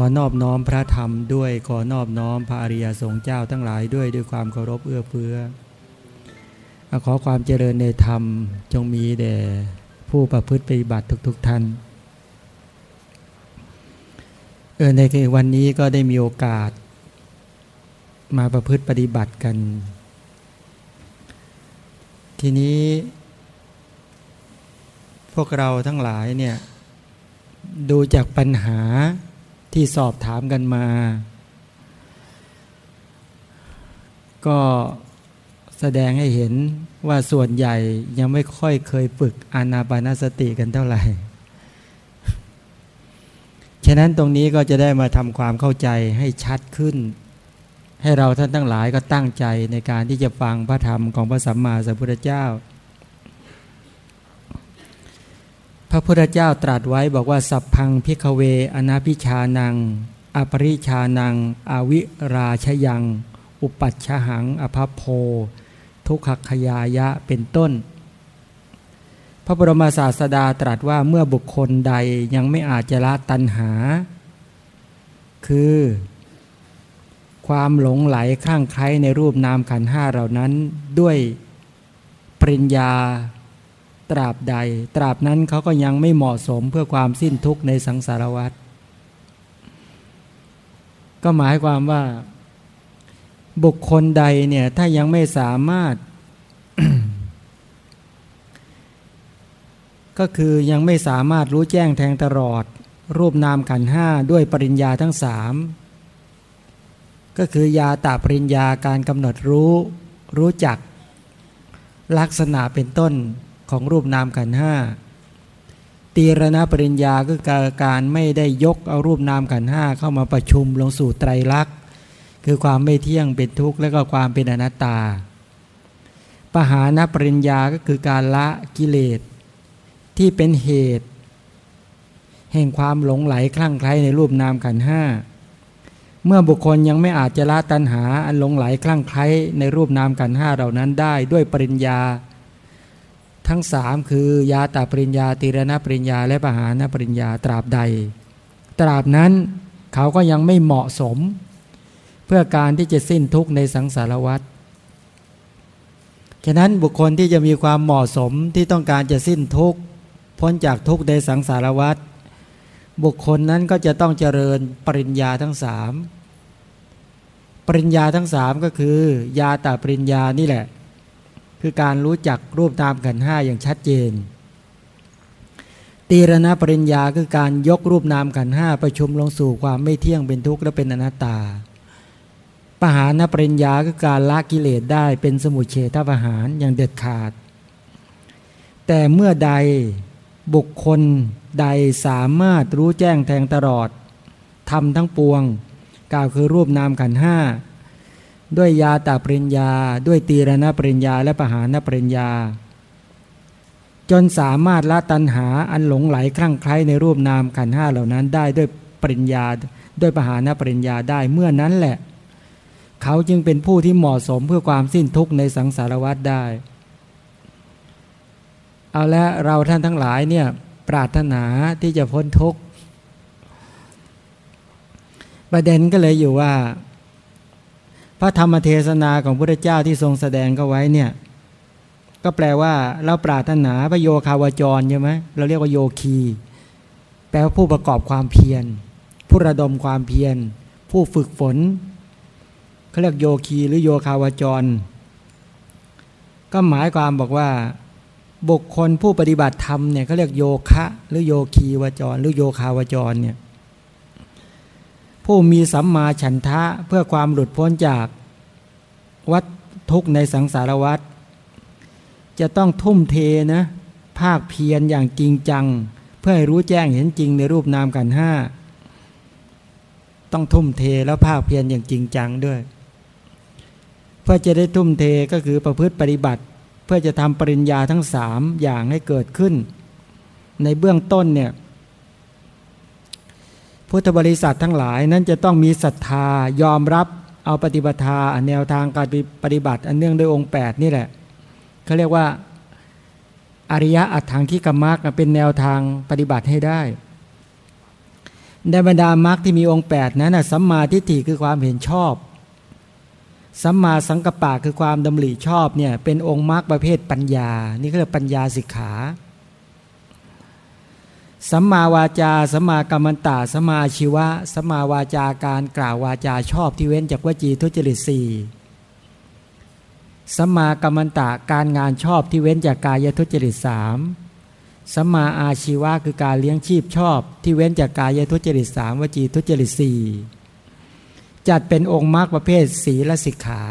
อนอบน้อมพระธรรมด้วยขอนอบน้อมพระอริยสงฆ์เจ้าทั้งหลายด้วยด้วยความเคารพเอื้อเฟื้อขอความเจริญในธรรมจงมีแด่ผู้ประพฤติปฏิบัติทุก ๆทท่านเออในวันนี้ก็ได้มีโอกาส มาประพฤติปฏิบัติกัน ทีนี้ พวกเราทั้งหลายเนี่ย ดูจากปัญหา ที่สอบถามกันมา ก็แสดงให้เห็นว่าส่วนใหญ่ยังไม่ค่อยเคยฝึกอานาปานสติกันเท่าไหร่ ฉะนั้นตรงนี้ก็จะได้มาทำความเข้าใจให้ชัดขึ้น ให้เราท่านทั้งหลายก็ตั้งใจในการที่จะฟังพระธรรมของพระสัมมาสัมพุทธเจ้า พระพุทธเจ้าตรัสไว้บอกว่า สัพพังพิกเว อนาพิชานัง อปริชานัง อวิราชยัง อุปัชชหัง อภพโพ ทุกขคยายะเป็นต้น พระบรมศาสดาตรัสว่าเมื่อบุคคลใดยังไม่อาจจะละตัณหา คือความหลงไหลข้างใครในรูปนามขันห้าเหล่านั้นด้วยปริญญา ตราบใด ตราบนั้นเขาก็ยังไม่เหมาะสมเพื่อความสิ้นทุกข์ในสังสารวัฏก็หมายความว่าบุคคลใดเนี่ยถ้ายังไม่สามารถ ก็คือยังไม่สามารถรู้แจ้งแทงตลอด รูปนามขันห้าด้วยปริญญาทั้งสามก็คือยาตาปริญญาการกำหนดรู้ รู้จัก ลักษณะเป็นต้น ของรูปนามขันห้าตีรณปริญญาก็คือการไม่ได้ยกเอารูปนามขันห้าเข้ามาประชุมลงสู่ไตรลักษณ์คือความไม่เที่ยงเป็นทุกข์และก็ความเป็นอนัตตา ปหานปริญญาก็คือการละกิเลสที่เป็นเหตุ แห่งความหลงไหลคลั่งไคล้ในรูปนามขันห้าเมื่อบุคคลยังไม่อาจจะละตัณหาอันหลงไหลคลั่งไคล้ในรูปนามขันห้าเหล่านั้นได้ด้วยปริญญา ทั้งสามคือยาตาปริญญาตีรณปริญญา และปหานปริญญาตราบใด ตราบนั้นเขาก็ยังไม่เหมาะสม เพื่อการที่จะสิ้นทุกข์ในสังสารวัฏฉะนั้นบุคคลที่จะมีความเหมาะสมที่ต้องการจะสิ้นทุกข์พ้นจากทุกข์ในสังสารวัฏบุคคลนั้นก็จะต้องเจริญปริญญาทั้งสามปริญญาทั้งสามก็คือ ยาตาปริญญานี่แหละ คือการรู้จักรูปตามขันห้าอย่างชัดเจน ตีรณปริญญาคือการยกรูปนามขันห้าประชุมลงสู่ความไม่เที่ยงเป็นทุกข์และเป็นอนัตตา ปหานปริญญาคือการละกิเลสได้เป็นสมุเฉทปะหารอย่างเด็ดขาด แต่เมื่อใดบุคคลใดสามารถรู้แจ้งแทงตลอดทำทั้งปวง กล่าวคือรูปนามขันห้า ด้วยยาตาปริญญา ด้วยตีรณปริญญาและปหานปริญญา จนสามารถละตัณหาอันหลงไหลคลั่งไคล้ในรูปนามขันห้าเหล่านั้นได้ด้วยปริญญาด้วยปหานปริญญาได้เมื่อนั้นแหละ เขาจึงเป็นผู้ที่เหมาะสมเพื่อความสิ้นทุกข์ในสังสารวัฏได้ เอาละเราท่านทั้งหลายเนี่ยปรารถนาที่จะพ้นทุกข์ประเด็นก็เลยอยู่ว่า พระธรรมเทศนาของพระเจ้าที่ทรงแสดงก็ไว้เนี่ยก็แปลว่าเราปรารถนาพระโยคาวจรใช่ไหมเราเรียกว่าโยคี แปลว่าผู้ประกอบความเพียร ผู้ระดมความเพียร ผู้ฝึกฝนเขาเรียกโยคีหรือโยคาวจร ก็หมายความบอกว่า บุคคลผู้ปฏิบัติธรรมเนี่ยเขาเรียกโยคะ หรือโยคีวจร หรือโยคาวจรเนี่ย ผู้มีสัมมาฉันทะเพื่อความหลุดพ้นจากวัฏทุกข์ในสังสารวัฏจะต้องทุ่มเทนะภาคเพียรอย่างจริงจัง เพื่อให้รู้แจ้งเห็นจริงในรูปนามกันห้าต้องทุ่มเทแล้วภาคเพียรอย่างจริงจังด้วย เพื่อจะได้ทุ่มเทก็คือประพฤติปฏิบัติ เพื่อจะทำปริญญาทั้งสามอย่างให้เกิดขึ้น ในเบื้องต้นเนี่ย พุทธบริษัททั้งหลายนั้นจะต้องมีศรัทธายอมรับเอาปฏิบัติแนวทางการปฏิบัติ อันเนื่องด้วยองค์ 8 นี่แหละเขาเรียกว่าอริยะอัตถังที่กรรมกเป็นแนวทางปฏิบัติให้ได้ในบรรดามรรคที่มีองค์ 8 นั้นสัมมาทิฏฐิคือความเห็นชอบ สัมมาสังกปะคือความดำริชอบเนี่ยเป็นองค์มรรคประเภทปัญญา นี่ก็เรียกปัญญาสิกขา สัมมาวาจาสัมมากัมมันตาสัมมาชีวะสัมมาวาจาการกล่าววาจาชอบที่เว้นจากวจีทุจริตสี่สัมมากัมมันตะการงานชอบที่เว้นจากกายทุจริตสามสัมมาอาชีวะคือการเลี้ยงชีพชอบ ที่เว้นจากกายทุจริตสามวจีทุจริตสี่จัดเป็นองค์มรรคประเภทศีลสิกขา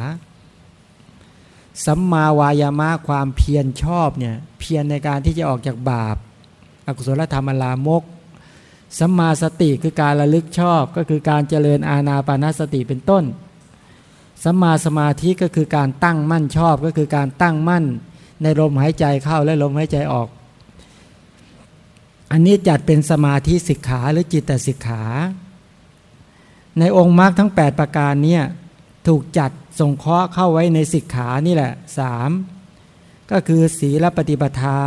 สัมมาวายามะความเพียรชอบเนี่ยเพียรในการที่จะออกจากบาป อกุศลธรรมลามกสัมมาสติคือการระลึกชอบก็คือการเจริญอาณาปานาสติเป็นต้นสัมมาสมาธิก็คือการตั้งมั่นชอบก็คือการตั้งมั่นในลมหายใจเข้าและลมหายใจออก อันนี้จัดเป็นสมาธิสิกขาหรือจิตสิกขา ในองค์มรรคทั้ง 8 ประการนี้ถูกจัดส่งเคราะห์เข้าไว้ในสิกขานี่แหละสามก็คือศีลปฏิบัติา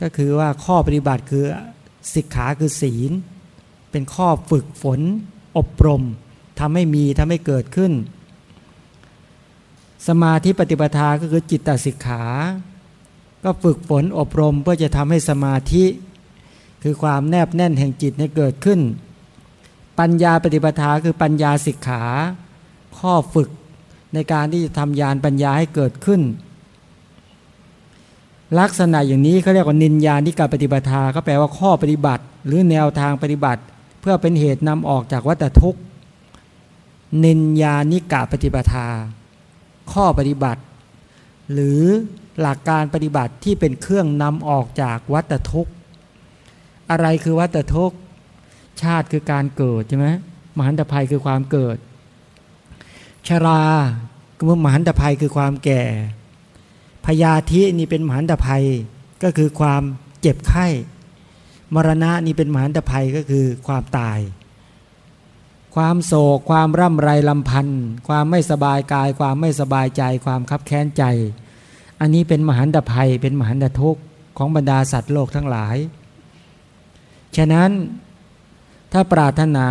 ก็คือว่าข้อปฏิบัติคือสิกขาคือศีล เป็นข้อฝึกฝน อบรมทำให้มีทำให้เกิดขึ้น สมาธิปฏิปทาก็คือจิตตสิกขา ก็ฝึกฝนอบรมเพื่อจะทำให้สมาธิ คือความแนบแน่นแห่งจิตให้เกิดขึ้น ปัญญาปฏิปทาคือปัญญาสิกขา ข้อฝึกในการที่จะทำยานปัญญาให้เกิดขึ้น ลักษณะอย่างนี้เขาเรียกว่านินญาณิกาปฏิปทาก็แปลว่าข้อปฏิบัติ หรือแนวทางปฏิบัติ เพื่อเป็นเหตุนำออกจากวัฏทุกข์นินญาณิกาปฏิปทาข้อปฏิบัติ หรือหลักการปฏิบัติที่เป็นเครื่องนำออกจากวัฏทุกข์อะไรคือวัฏทุกข์ชาติคือการเกิดใช่ไหมมหันตภัยคือความเกิด ชราคือมหันตภัยคือความแก่ พยาธินี่เป็นมหันตภัยก็คือความเจ็บไข้ มรณะนี่เป็นมหันตภัยก็คือความตาย ความโศกความร่ำไรลำพันธ์ความไม่สบายกาย ความไม่สบายใจ ความคับแค้นใจ อันนี้เป็นมหันตภัยเป็นมหันตทุกข์ของบรรดาสัตว์โลกทั้งหลาย ฉะนั้นถ้าปรารถนา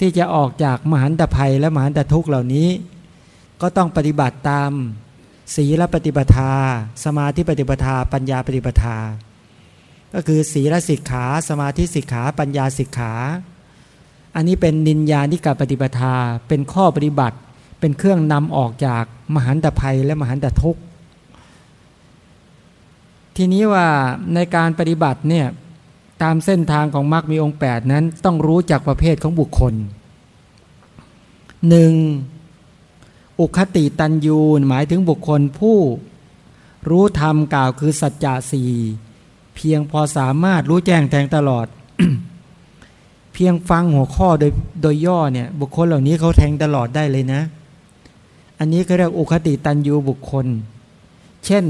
ที่จะออกจากมหันตภัยและมหันตทุกข์เหล่านี้ ก็ต้องปฏิบัติตาม ศีลปฏิปทา สมาธิปฏิปทา ปัญญาปฏิปทา ก็คือศีลสิกขา สมาธิสิกขา ปัญญาสิกขา อันนี้เป็นนินญาณิกาปฏิปทา เป็นข้อปฏิบัติ เป็นเครื่องนำออกจากมหันตภัยและมหันตทุกข์ ทีนี้ว่าในการปฏิบัติเนี่ยตามเส้นทางของมรรคมีองค์ 8 นั้นต้องรู้จักประเภทของบุคคลหนึ่ง อุคติตันยูนหมายถึงบุคคลผู้ รู้ธรรมกล่าวคือสัจจะสี่เพียงพอสามารถรู้แจ้งแทงตลอด เพียงฟังหัวข้อโดยโดยย่อเนี่ย บุคคลเหล่านี้เขาแทงตลอดได้เลยนะ อันนี้เขาเรียกอุคติตันยูบุคคล เช่น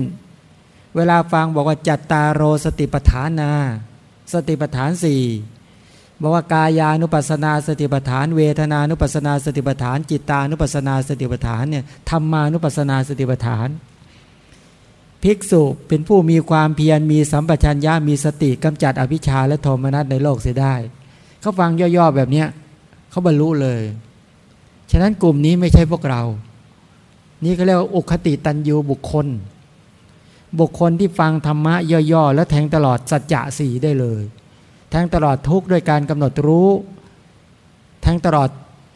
เวลาฟังบอกว่าจัตตาโรสติปฐานา สติปฐานสี่ บอกว่ากายานุปัสนาสติปัฏฐาน เวทนานุปัสนาสติปัฏฐาน จิตานุปัสนาสติปัฏฐานเนี่ยธรรมานุปัสนาสติปัฏฐาน ภิกษุเป็นผู้มีความเพียรมีสัมปชัญญะมีสติกำจัดอภิชาและโทมนัสในโลกเสียได้ เขาฟังย่อๆแบบเนี้ยเขาบรรลุเลย ฉะนั้นกลุ่มนี้ไม่ใช่พวกเรา นี่เขาเรียกว่าอุคติตันยูบุคคล บุคคลที่ฟังธรรมะย่อๆแล้วแทงตลอดสัจจะสีได้เลย ทงตลอดทุกข์ด้วยการกำหนดรู้แทงตลอด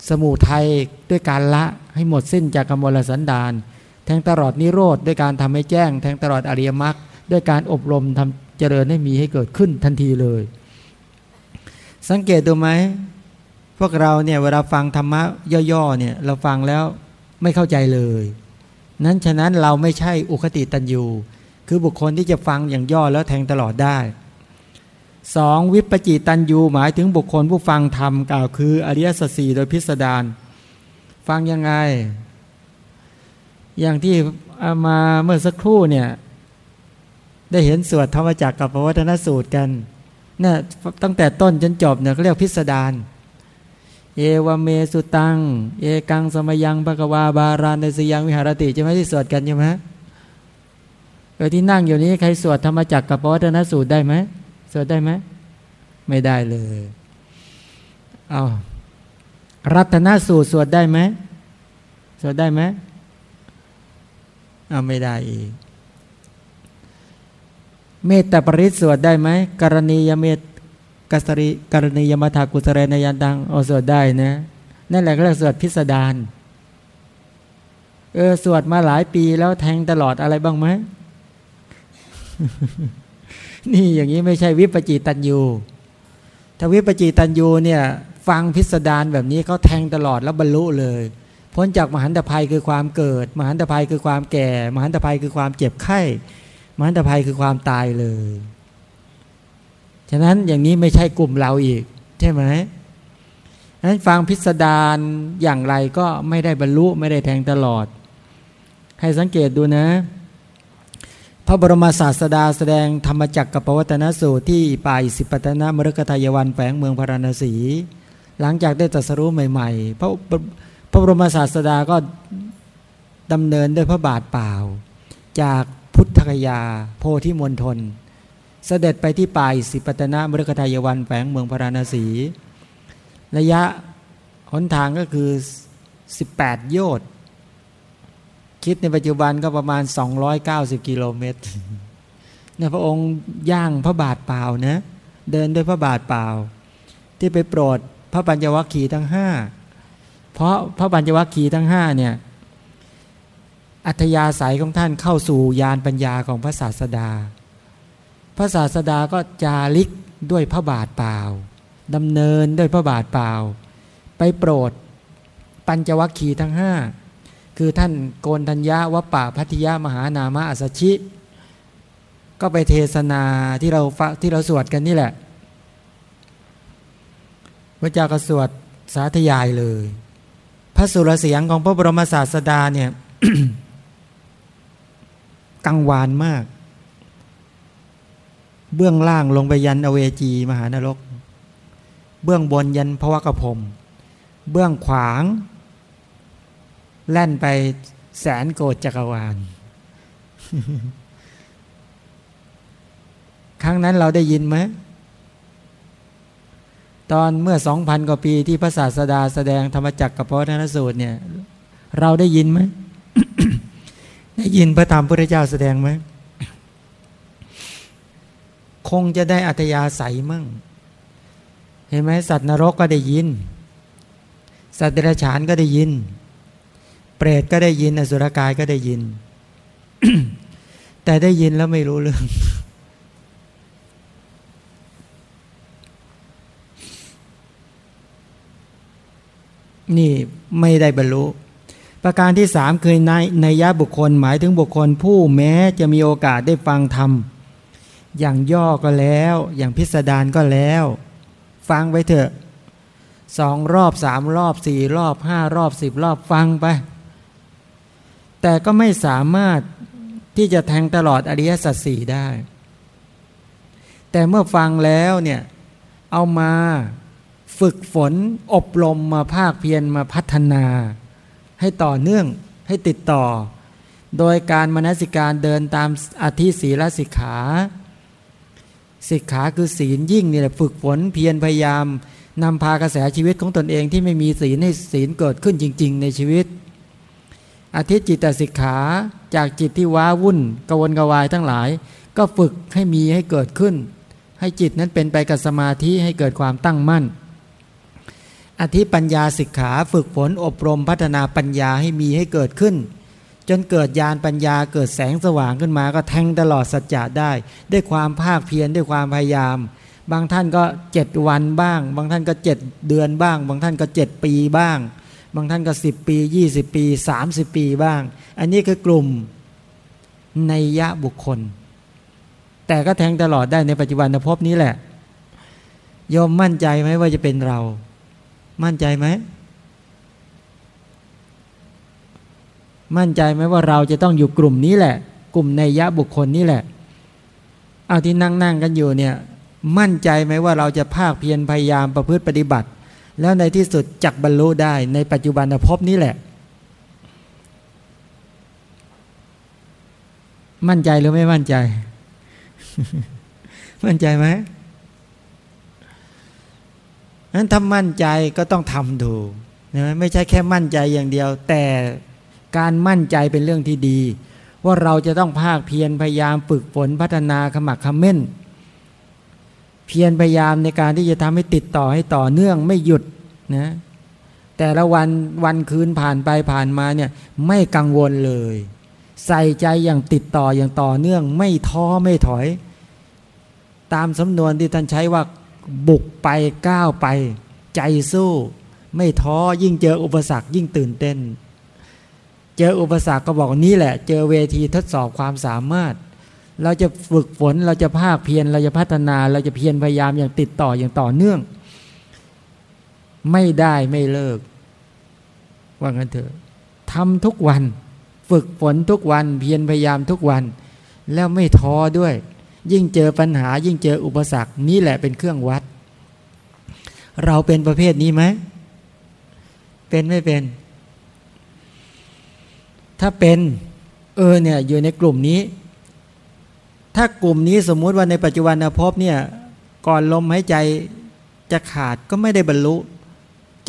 สมุทัยด้วยการละให้หมดสิ้นจากกมลสันดานแทงตลอดนิโรธด้วยการทำให้แจ้งแทงตลอดอริยมรรคด้วยการอบรมทำเจริญให้มีให้เกิดขึ้นทันทีเลย สังเกตดูไหมพวกเราเนี่ยเวลาฟังธรรมะย่อๆเนี่ยเราฟังแล้วไม่เข้าใจเลย นั้นฉะนั้นเราไม่ใช่อุคติตันยูคือบุคคลที่จะฟังอย่างย่อแล้วแทงตลอดได้ สองวิปจิตันยูหมายถึงบุคคลผู้ฟังธรรมกล่าวคือ อริยสัจสี่โดยพิสดารฟังยังไง อย่างที่เอามาเมื่อสักครู่เนี่ย ได้เห็นสวดธรรมจักรกับพระวัฒนสูตรกันนี่ยตั้งแต่ต้นจนจบเนี่ยเขาเรียกพิสดารเอวเมสุตัง เอกังสมยังภกวาบารานในสยังวิหารติใช่ไหมที่สวดกันใช่ไหมเออที่นั่งอยู่นี้ใครสวดธรรมจักรกับพระวัฒนสูตรได้ไหม สวดได้ไหมไม่ได้เลยเอารัตนสูตรสวดได้ไหมสวดได้ไหมเอาไม่ได้อีก เมตตาปริศสวดได้ไหมกรณียเมตกัสริกรณียมาถากุสเรนยันตังเอาสวดได้นะนั่นแหละก็เรียกสวดพิสดารเออสวดมาหลายปีแล้วแทงตลอดอะไรบ้างไหม นี่อย่างนี้ไม่ใช่วิปจิตันยูถ้าวิปจิตันยูเนี่ยฟังพิสดารแบบนี้เขาแทงตลอดแล้วบรรลุเลย พ้นจากมหันตภัยคือความเกิด มหันตภัยคือความแก่ มหันตภัยคือความเจ็บไข้ มหันตภัยคือความตายเลย ฉะนั้นอย่างนี้ไม่ใช่กลุ่มเราอีก ใช่ไหมฉะนั้นฟังพิสดารอย่างไรก็ไม่ได้บรรลุไม่ได้แทงตลอด ให้สังเกตดูนะ พระบรมศาสดาแสดงธรรมจักรกับปวัตนสูตรที่ป่าอิสิปตนะมรกทายวันแฝงเมืองพาราณสี หลังจากได้ตรัสรู้ใหม่ๆ พระพระบรมศาสดาก็ดำเนินด้วยพระบาทเปล่า จากพุทธคยาโพธิมณฑลเสด็จไปที่ป่าอิสิปตนะมรกทายวันแฝงเมืองพาราณสี ระยะหนทางก็คือ 18 โยชน์ คิดในปัจจุบันก็ประมาณ 290 กิโลเมตรเนี่ยพระองค์ย่างพระบาทเปล่านะเดินด้วยพระบาทเปล่า ที่ไปโปรดพระปัญจวัคคีย์ทั้งห้าเพราะพระปัญจวัคคีย์ทั้งห้าเนี่ยอัธยาศัยของท่านเข้าสู่ยานปัญญาของพระศาสดา พระศาสดาก็จาริกด้วยพระบาทเปล่าดำเนินด้วยพระบาทเปล่า ไปโปรดปัญจวัคคีย์ทั้งห้า คือท่านโกนธัญญาวัปปะพัทยามหานามะอัสชิ ก็ไปเทศนาที่เราฟที่เราสวดกันนี่แหละ พระเจ้าก็สวดสาธยายเลย พระสุรเสียงของพระบรมศาสดาเนี่ยกังวานมาก เบื้องล่างลงไปยันอเวจีมหานรก เบื้องบนยันพระวกรพรมเบื้องขวาง แล่นไปแสนโกดจักรวาล ครั้งนั้นเราได้ยินไหมตอนเมื่อสองพันกว่าปีที่พระศาสดาแสดงธรรมจักรกับพระธนสูตรเนี่ย เราได้ยินไหมได้ยินพระธรรมพระเจ้าแสดงไหมคงจะได้อัตยาศัยมั่ง เห็นไหมสัตว์นรกก็ได้ยิน สัตว์เดรัจฉานก็ได้ยิน เปรตก็ได้ยิน อสุรกายก็ได้ยิน แต่ได้ยินแล้วไม่รู้เรื่อง นี่ไม่ได้บรรลุ ประการที่สามคือในในยะบุคคลหมายถึงบุคคลผู้แม้จะมีโอกาสได้ฟังธรรม อย่างย่อก็แล้ว อย่างพิสดารก็แล้ว ฟังไปเถอะสองรอบสามรอบสี่รอบห้ารอบสิบรอบฟังไป แต่ก็ไม่สามารถที่จะแทงตลอดอริยสัจสี่ได้ แต่เมื่อฟังแล้วเนี่ย เอามาฝึกฝนอบรมมาภาคเพียรมาพัฒนา ให้ต่อเนื่องให้ติดต่อ โดยการมนสิการเดินตามอธิศีลสิกขาสิกขาคือศีลยิ่งนี่แหละฝึกฝนเพียรพยายามนำพากระแสชีวิตของตนเองที่ไม่มีศีลให้ศีลเกิดขึ้นจริง ๆ ในชีวิต อาทิตจิตสิกขาจากจิตที่ว้าวุ่นกวนกวายทั้งหลาย ก็ฝึกให้มีให้เกิดขึ้น ให้จิตนั้นเป็นไปกับสมาธิให้เกิดความตั้งมั่น อธิปัญญาสิกขาฝึกฝนอบรมพัฒนาปัญญาให้มีให้เกิดขึ้น จนเกิดญาณปัญญาเกิดแสงสว่างขึ้นมาก็แทงตลอดสัจจะได้ ด้วยความภาคเพียรด้วยความพยายาม บางท่านก็เจ็ดวันบ้าง บางท่านก็เจ็ดเดือนบ้าง บางท่านก็เจ็ดปีบ้าง บางท่านก็สิบปียี่สิบปีสามสิบปีบ้าง อันนี้คือกลุ่มในยะบุคคล แต่ก็แทงตลอดได้ในปัจจุบันภพนี้แหละยอมมั่นใจไหมว่าจะเป็นเรา มั่นใจไหม มั่นใจไหมว่าเราจะต้องอยู่กลุ่มนี้แหละ กลุ่มในยะบุคคลนี้แหละ เอาที่นั่งนั่งกันอยู่เนี่ย มั่นใจไหมว่าเราจะภาคเพียรพยายามประพฤติปฏิบัติ แล้วในที่สุดจักบรรลุได้ในปัจจุบันภพนี้แหละ มั่นใจหรือไม่มั่นใจ มั่นใจไหมนั้นถ้ามั่นใจก็ต้องทำดูนะไม่ใช่แค่มั่นใจอย่างเดียว แต่การมั่นใจเป็นเรื่องที่ดี ว่าเราจะต้องภาคเพียรพยายามฝึกฝนพัฒนาขมักขม้น เพียรพยายามในการที่จะทำให้ติดต่อให้ต่อเนื่องไม่หยุดนะแต่ละวันวันคืนผ่านไปผ่านมาเนี่ยไม่กังวลเลย ใส่ใจอย่างติดต่ออย่างต่อเนื่อง ไม่ท้อไม่ถอย ตามสำนวนที่ท่านใช้ว่าบุกไปก้าวไป ใจสู้ ไม่ท้อยิ่งเจออุปสรรคยิ่งตื่นเต้น เจออุปสรรคก็บอกนี่แหละ เจอเวทีทดสอบความสามารถ เราจะฝึกฝนเราจะภาคเพียรเราจะพัฒนา เราจะเพียรพยายามอย่างติดต่ออย่างต่อเนื่อง ไม่ได้ไม่เลิก ว่างั้นเถอะทำทุกวัน ฝึกฝนทุกวัน เพียรพยายามทุกวัน แล้วไม่ท้อด้วย ยิ่งเจอปัญหา ยิ่งเจออุปสรรคนี่แหละเป็นเครื่องวัด เราเป็นประเภทนี้ไหมเป็นไม่เป็น ถ้าเป็น เออเนี่ยอยู่ในกลุ่มนี้ ถ้ากลุ่มนี้สมมุติว่าในปัจจุบันภพเนี่ย ก่อนลมหายใจจะขาดก็ไม่ได้บรรลุ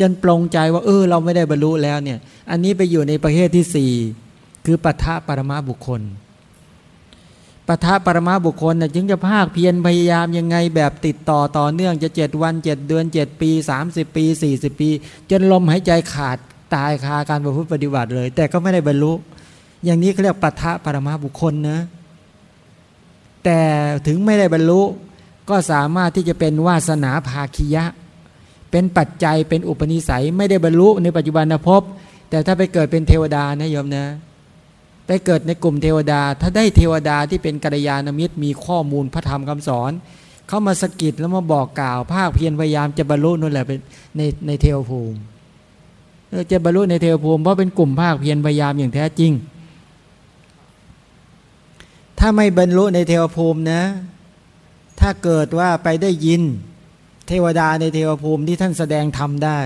จนปลงใจว่า เออ เราไม่ได้บรรลุแล้วเนี่ย อันนี้ไปอยู่ในประเภทที่สี่คือปัทะปรมาบุคคลปทะปรมาบุคคลนะจึงจะภาคเพียรพยายามยังไงแบบติดต่อต่อเนื่องจะเจ็ดวันเจ็ดเดือนเจ็ดปีสามสิบปีสี่สิบปี จนลมหายใจขาดตายคาการประพฤติปฏิบัติเลย แต่ก็ไม่ได้บรรลุ อย่างนี้เขาเรียกปทะปรมาบุคคลนะ แต่ถึงไม่ได้บรรลุ ก็สามารถที่จะเป็นวาสนาภาคียะ เป็นปัจจัยเป็นอุปนิสัยไม่ได้บรรลุในปัจจุบันภพแต่ถ้าไปเกิดเป็นเทวดานะโยมนะ ไปเกิดในกลุ่มเทวดา ถ้าได้เทวดาที่เป็นกัลยาณมิตรมีข้อมูลพระธรรมคำสอน เขามาสกิดแล้วมาบอกกล่าว ภาคเพียรพยายามจะบรรลุนั่นแหละเป็นในในเทวภูมิจะบรรลุในเทวภูมิเพราะเป็นกลุ่มภาคเพียรพยายามอย่างแท้จริง ถ้าไม่บรรลุในเทวภูมินะ ถ้าเกิดว่าไปได้ยิน เทวดาในเทวภูมิที่ท่านแสดงธรรมได้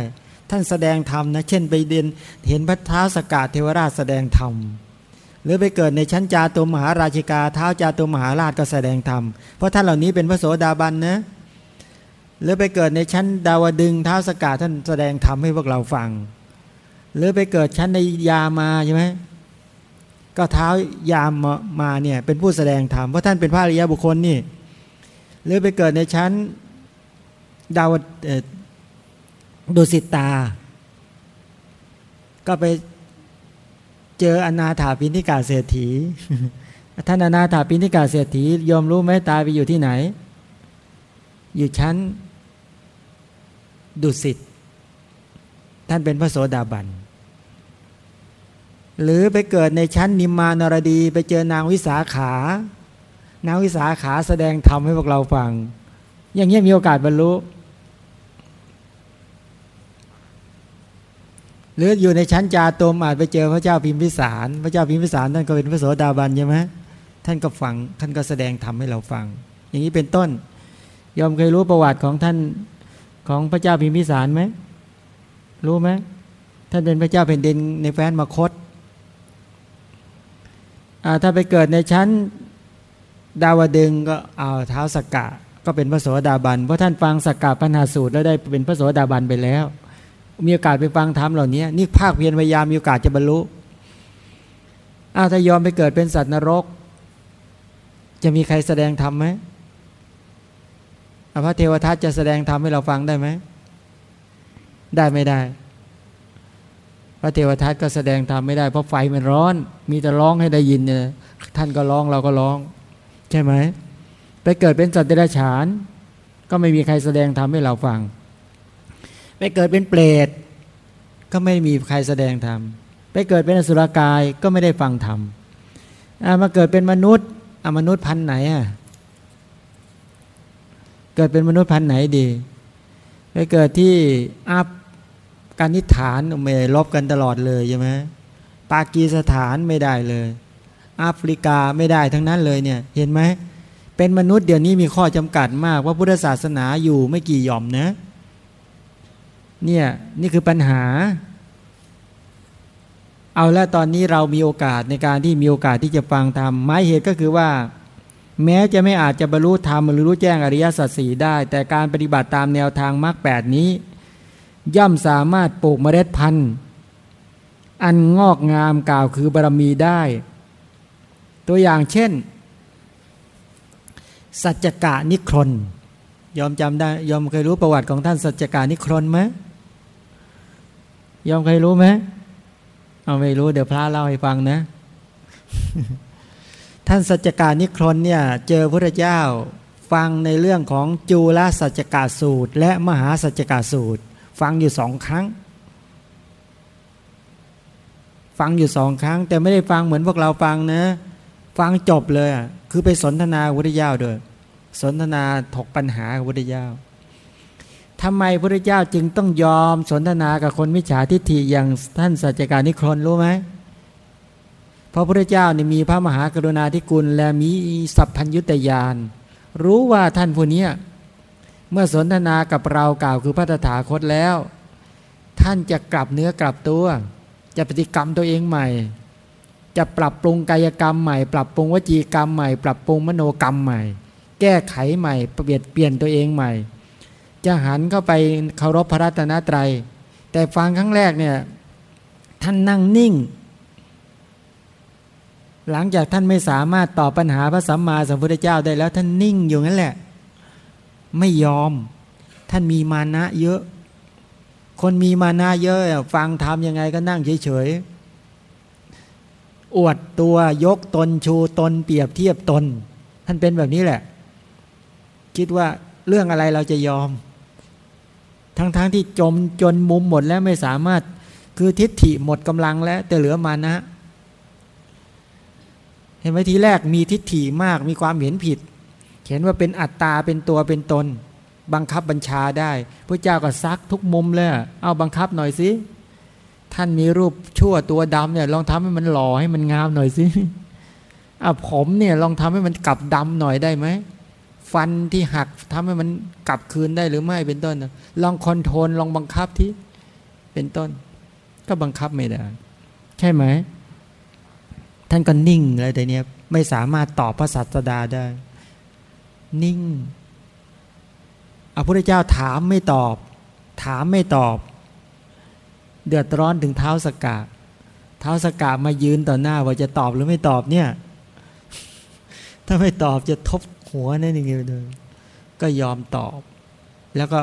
ท่านแสดงธรรมนะเช่นไปเดินเห็นพระเท้าสกาดเทวราชแสดงธรรมหรือไปเกิดในชั้นจาตุมหาราชิกาเท้าจาตุมหาราชก็แสดงธรรมเพราะท่านเหล่านี้เป็นพระโสดาบันนะหรือไปเกิดในชั้นดาวดึงเท้าสกาท่านแสดงธรรมให้พวกเราฟัง หรือไปเกิดชั้นในยามาใช่ไหม ก็เท้ายามมาเนี่ยเป็นผู้แสดงธรรมเพราะท่านเป็นพระอริยบุคคลนี่ หรือไปเกิดในชั้นดาวดุสิตา ก็ไปเจออนาถาปินิกาเศรษฐี ท่านอนาถาปินิกาเศรษฐียอมรู้ไหมตายไปอยู่ที่ไหน อยู่ชั้นดุสิต ท่านเป็นพระโสดาบัน หรือไปเกิดในชั้นนิมมานรดี ไปเจอนางวิสาขา นางวิสาขาแสดงธรรมให้พวกเราฟัง อย่างนี้มีโอกาสบรรลุ หรืออยู่ในชั้นจาตมอาจไปเจอพระเจ้าพิมพิสาร พระเจ้าพิมพิสารท่านก็เป็นพระโสดาบันใช่ไหมท่านก็ฟัง ท่านก็แสดงธรรมให้เราฟัง อย่างนี้เป็นต้น ยอมเคยรู้ประวัติของท่านของพระเจ้าพิมพิสารไหมรู้ไหมท่านเป็นพระเจ้าแผ่นดินในแฟนมคต ถ้าไปเกิดในชั้นดาวดึงก็เอาเท้าสกกะก็เป็นพระโสดาบันเพราะท่านฟังสกกะปัญหาสูตรแล้วได้เป็นพระโสดาบันไปแล้ว มีโอกาสไปฟังธรรมเหล่านี้นี่ภาคเพียรพยายามมีโอกาสจะบรรลุอ้าวถ้ายอมไปเกิดเป็นสัตว์นรก จะมีใครแสดงธรรมไหมพระเทวทัตจะแสดงธรรมให้เราฟังได้ไหมได้ไม่ได้ พระเทวทัตก็แสดงธรรมไม่ได้เพราะไฟมันร้อน มีแต่ร้องให้ได้ยินเนี่ยท่านก็ร้องเราก็ร้อง ใช่ไหมไปเกิดเป็นสัตว์เดรัจฉาน ก็ไม่มีใครแสดงธรรมให้เราฟัง ไปเกิดเป็นเปรตก็ไม่มีใครแสดงธรรมไปเกิดเป็นอสุรกายก็ไม่ได้ฟังธรรมมาเกิดเป็นมนุษย์อมนุษย์พันไหนอะเกิดเป็นมนุษย์พันไหนดี ไปเกิดที่อัฟ กานิฐานไม่ลบกันตลอดเลยใช่ไหมปากีสถานไม่ได้เลยแอฟริกาไม่ได้ทั้งนั้นเลยเนี่ยเห็นไหมเป็นมนุษย์เดี๋ยวนี้มีข้อจำกัดมากว่าพุทธศาสนาอยู่ไม่กี่หย่อมนะเนี่ยนี่คือปัญหา เอาแล้วตอนนี้เรามีโอกาสในการที่มีโอกาสที่จะฟังธรรมหมายเหตุก็คือว่า แม้จะไม่อาจจะบรรลุธรรมหรือรู้แจ้งอริยสัจสีได้ แต่การปฏิบัติตามแนวทางมรรคแปดนี้ ย่อมสามารถปลูกเมล็ดพันธุ์ อันงอกงามกล่าวคือบารมีได้ ตัวอย่างเช่น สัจจกะนิครนยอมจำได้ยอมเคยรู้ประวัติของท่านสัจจกานิครนไหมยอมเคยรู้ไหมเอาไม่รู้เดี๋ยวพระเล่าให้ฟังนะ ท่านสัจจการนิครนเนี่ยเจอพระเจ้าฟังในเรื่องของจูลสัจจกาสูตร และมหาสัจจกาสูตร ฟังอยู่สองครั้ง ฟังอยู่สองครั้ง แต่ไม่ได้ฟังเหมือนพวกเราฟังนะ ฟังจบเลยคือไปสนทนาพระเจ้าด้วยสนทนาถกปัญหาพระเจ้าทำไมพระเจ้าจึงต้องยอมสนทนากับคนมิจฉาทิฏฐิอย่างท่านสัจจการนิครนรู้ไหมเพราะพระเจ้านี่มีพระมหากรุณาธิคุณและมีสัพพัญยุตยาน รู้ว่าท่านผู้นี้ เมื่อสนทนากับเรากล่าวคือพระตถาคตแล้ว ท่านจะกลับเนื้อกลับตัว จะปฏิกรรมตัวเองใหม่ จะปรับปรุงกายกรรมใหม่ ปรับปรุงวจีกรรมใหม่ ปรับปรุงมโนกรรมใหม่ แก้ไขใหม่เปลี่ยนเปลี่ยนตัวเองใหม่ จะหันเข้าไปเคารพพระรัตนตรัย แต่ฟังครั้งแรกเนี่ยท่านนั่งนิ่ง หลังจากท่านไม่สามารถตอบปัญหาพระสัมมาสัมพุทธเจ้าได้แล้วท่านนิ่งอยู่นั่นแหละ ไม่ยอม ท่านมีมานะเยอะ คนมีมานะเยอะ ฟังทำยังไงก็นั่งเฉยๆอวดตัวยกตนชูตนเปรียบเทียบตน ท่านเป็นแบบนี้แหละ คิดว่าเรื่องอะไรเราจะยอม ทั้งๆทที่จมจนมุมหมดแล้วไม่สามารถคือทิฏฐิหมดกำลังแล้ว แต่เหลือมานะ เห็นไหมทีแรกมีทิฏฐิมากมีความเห็นผิด เห็นว่าเป็นอัตตาเป็นตัวเป็นตน บังคับบัญชาได้พระเจ้าก็ซักทุกมุมเลยเอาบังคับหน่อยสิท่านมีรูปชั่วตัวดำเนี่ย ลองทำให้มันหล่อให้มันงามหน่อยสิอะผมเนี่ยลองทำให้มันกลับดำหน่อยได้ไหมฟันที่หักทำให้มันกลับคืนได้หรือไม่เป็นต้น ลองคอนโทรลลองบังคับที่เป็นต้น ก็บังคับไม่ได้ ใช่ไหมท่านก็นิ่งเลยแต่เนี้ยไม่สามารถตอบพระสัสดาได้ นิ่งพระพุทธเจ้าถามไม่ตอบ ถามไม่ตอบ เดือดร้อนถึงเท้าสกาเท้าสกามายืนต่อหน้าว่าจะตอบหรือไม่ตอบเนี่ย ถ้าไม่ตอบจะทบหัวนั่นเองเลยก็ยอมตอบ แล้วก็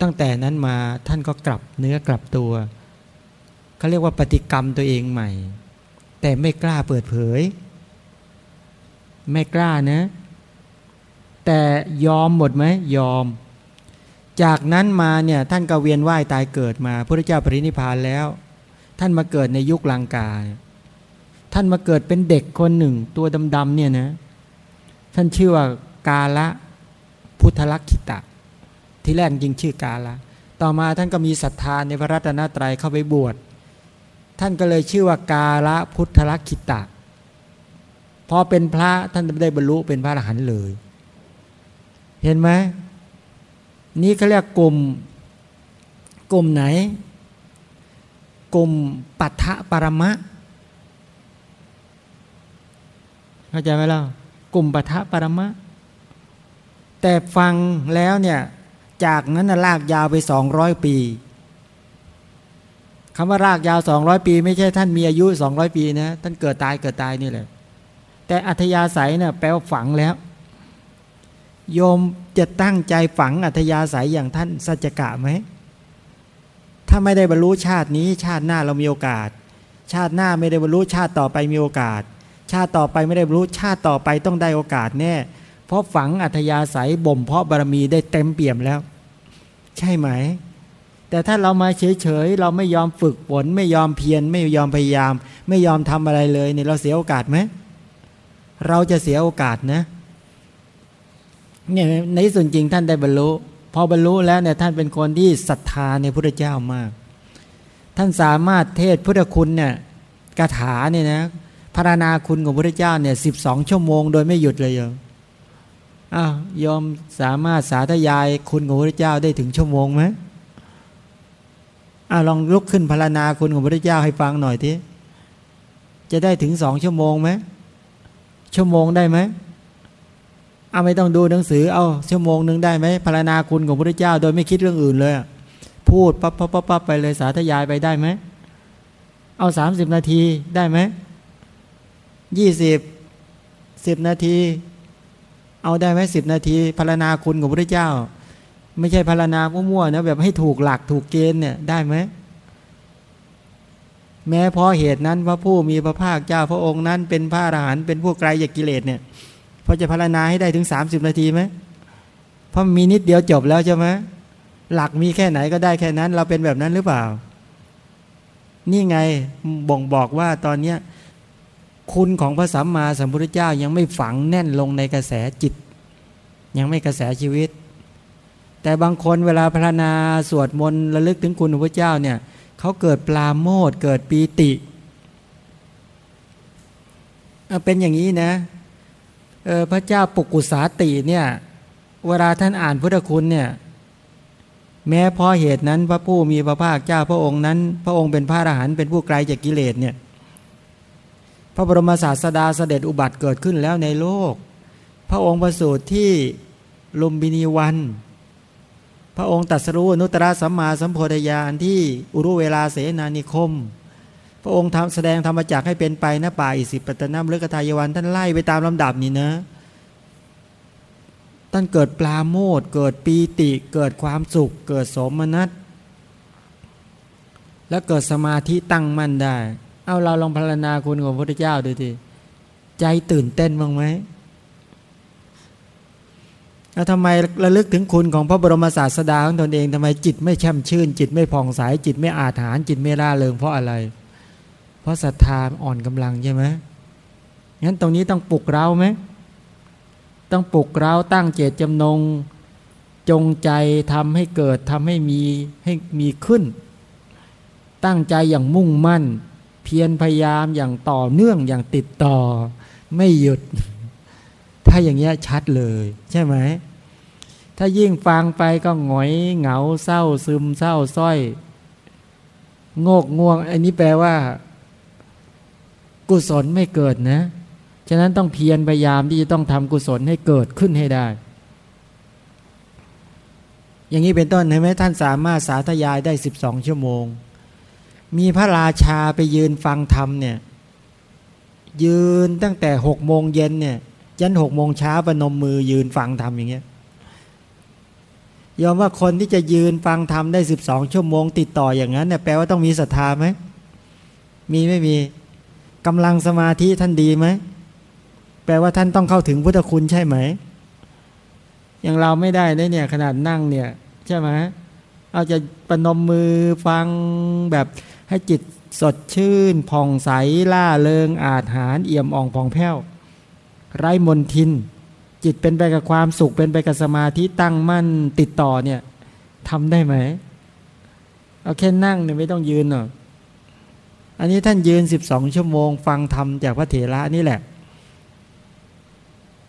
ตั้งแต่นั้นมาท่านก็กลับเนื้อกลับตัวเขาเรียกว่าปฏิกรรมตัวเองใหม่ แต่ไม่กล้าเปิดเผย ไม่กล้านะ แต่ยอมหมดไหมยอม จากนั้นมาเนี่ยท่านก็เวียนว่ายตายเกิดมาพระเจ้าปรินิพานแล้ว ท่านมาเกิดในยุคลังกา ท่านมาเกิดเป็นเด็กคนหนึ่ง ตัวดำๆเนี่ยนะท่านชื่อว่ากาละพุทธลักขิตะ ที่แรกจริงชื่อกาละ ต่อมาท่านก็มีศรัทธาในพระรัตนตรัยเข้าไปบวชท่านก็เลยชื่อว่ากาละพุทธลักขิตะพอเป็นพระท่านได้บรรลุเป็นพระอรหันต์เลย เห็นไหมนี่เขาเรียกกลุ่มกลุ่มไหน กลุ่มปัทะปรมะเข้าใจไหมล่ะกลุ่มปัทะปรมะ แต่ฟังแล้วเนี่ยจากนั้นลากยาวไปสองร้อยปีคำว่ารากยาวสองร้อยปี ไม่ใช่ท่านมีอายุสองร้อยปีนะท่านเกิดตายเกิดตายนี่แหละแต่อัธยาศัยเนี่ยแปลว่าฝังแล้ว โยมจะตั้งใจฝังอัธยาศัยอย่างท่านสัจกะไหม ถ้าไม่ได้บรรลุชาตินี้ ชาติหน้าเรามีโอกาส ชาติหน้าไม่ได้บรรลุชาติต่อไปมีโอกาส ชาติต่อไปไม่ได้บรรลุชาติต่อไปต้องได้โอกาสแน่ เพราะฝังอัธยาศัยบ่มเพาะบารมีได้เต็มเปี่ยมแล้ว ใช่ไหม แต่ถ้าเรามาเฉยๆเราไม่ยอมฝึกฝนไม่ยอมเพียรไม่ยอมพยายาม ไม่ยอมทำอะไรเลยเนี่ยเราเสียโอกาสไหมเราจะเสียโอกาสนะเนี่ยในส่วนจริงท่านได้บรรลุพพอบรรลุแล้วเนี่ยท่านเป็นคนที่ศรัทธาในพระเจ้ามาก ท่านสามารถเทศพุทธคุณเนี่ยคาถาเนี่ยนะพารณาคุณของพระเจ้าเนี่ยสิบสองชั่วโมงโดยไม่หยุดเลยโยมอ้าวยอมสามารถสาธยายคุณของพระเจ้าได้ถึงชั่วโมงไหมอ้าวลองลุกขึ้นพารณาคุณของพระเจ้าให้ฟังหน่อยทีจะได้ถึงสองชั่วโมงไหมชั่วโมงได้ไหม เอาไม่ต้องดูหนังสือ เอาชั่วโมงหนึ่งได้ไหมพารณาคุณของพระเจ้า โดยไม่คิดเรื่องอื่นเลย พูดปั๊บปั๊บปั๊บไปเลยสาธยายไปได้ไหม เอาสามสิบนาทีได้ไหมยี่สิบสิบนาที เอาได้ไหมสิบนาทีพารณาคุณของพระเจ้า ไม่ใช่พารณามั่วๆนะแบบให้ถูกหลักถูกเกณฑ์เนี่ยได้ไหมแม้เพราะเหตุนั้นพระผู้มีพระภาคเจ้าพระองค์นั้นเป็นพระอรหันต์เป็นผู้ไกลจากกิเลสเนี่ย พอจะพารณาให้ได้ถึงสามสิบนาทีไหมเพราะมีนิดเดียวจบแล้วใช่ไหมหลักมีแค่ไหนก็ได้แค่นั้น เราเป็นแบบนั้นหรือเปล่า นี่ไงบ่งบอกว่าตอนเนี้ยคุณของพระสัมมาสัมพุทธเจ้ายังไม่ฝังแน่นลงในกระแสจิต ยังไม่กระแสชีวิต แต่บางคนเวลาพระนาสวดมนต์ระลึกถึงคุณของพระเจ้าเนี่ยเขาเกิดปลาโมดเกิดปีติเป็นอย่างนี้นะ พระเจ้าปุกุสาติเนี่ยเวลาท่านอ่านพุทธคุณเนี่ยแม้เพราะเหตุนั้นพระผู้มีพระภาคเจ้าพระองค์นั้น พระองค์เป็นพระอรหันต์เป็นผู้ไกลจากกิเลสเนี่ยพระบรมศาสดาเสด็จอุบัติเกิดขึ้นแล้วในโลก พระองค์ประสูติที่ลุมบินีวัน พระองค์ตัดสรู้นุตตรสัมมาสัมโพธิญาณที่อุรุเวลาเสนานิคม ระองค์ทำแสดงธรรมจักให้เป็นไปนะป่าอิสิปตนามฤกทายวันท่านไล่ไปตามลำดับนี่นะท่านเกิดปลาโมดเกิดปีติเกิดความสุข เกิดสมนัตและเกิดสมาธิตั้งมั่นได้ เอาเราลองพารณาคุณของพระพุทธเจ้าดูทีใจตื่นเต้นบ้างไหมแล้วทำไมระลึกถึงคุณของพระบรมศาสดาของตนเองทำไมจิตไม่แช่มชื่น จิตไม่ผ่องใสจิตไม่อาถรรพ์จิตไม่ร่าเริงเพราะอะไรเพราะศรัทธาอ่อนกำลังใช่ไหมงั้นตรงนี้ต้องปลุกเราไหมต้องปลุกเราตั้งเจตจำนง จงใจทำให้เกิดทำให้มีให้มีขึ้น ตั้งใจอย่างมุ่งมั่น เพียรพยายามอย่างต่อเนื่องอย่างติดต่อ ไม่หยุด ถ้าอย่างเงี้ยชัดเลย ใช่ไหม ถ้ายิ่งฟังไปก็หงอยเหงาเศร้าซึมเศร้าส้อย โงกง่วง อันนี้แปลว่า กุศลไม่เกิดนะ ฉะนั้นต้องเพียรพยายามที่จะต้องทำกุศลให้เกิดขึ้นให้ได้ อย่างนี้เป็นต้นเห็นไหมท่านสามารถสาธยายได้สิบสองชั่วโมง มีพระราชาไปยืนฟังธรรมเนี่ยยืนตั้งแต่หกโมงเย็นเนี่ยยันหกโมงเช้าประนมมือยืนฟังธรรมอย่างเงี้ยยอมว่าคนที่จะยืนฟังธรรมได้สิบสองชั่วโมง ติดต่ออย่างนั้นเนี่ยแปลว่าต้องมีศรัทธาไหมมีไม่มี กำลังสมาธิท่านดีไหมแปลว่าท่านต้องเข้าถึงพุทธคุณใช่ไหม อย่างเราไม่ได้เนี่ย ขนาดนั่งเนี่ย ใช่ไหมเอาจะประนมมือฟังแบบให้จิตสดชื่นผ่องใสล่าเริงอาจหารเอี่ยมอ่องผ่องแผ้ว ไร้มนทิน จิตเป็นไปกับความสุขเป็นไปกับสมาธิตั้งมั่นติดต่อเนี่ยทำได้ไหม เอาแค่นั่งเนี่ยไม่ต้องยืนหรอก อันนี้ท่านยืนสิบสองชั่วโมง ฟังธรรมจากพระเถระนี่แหละ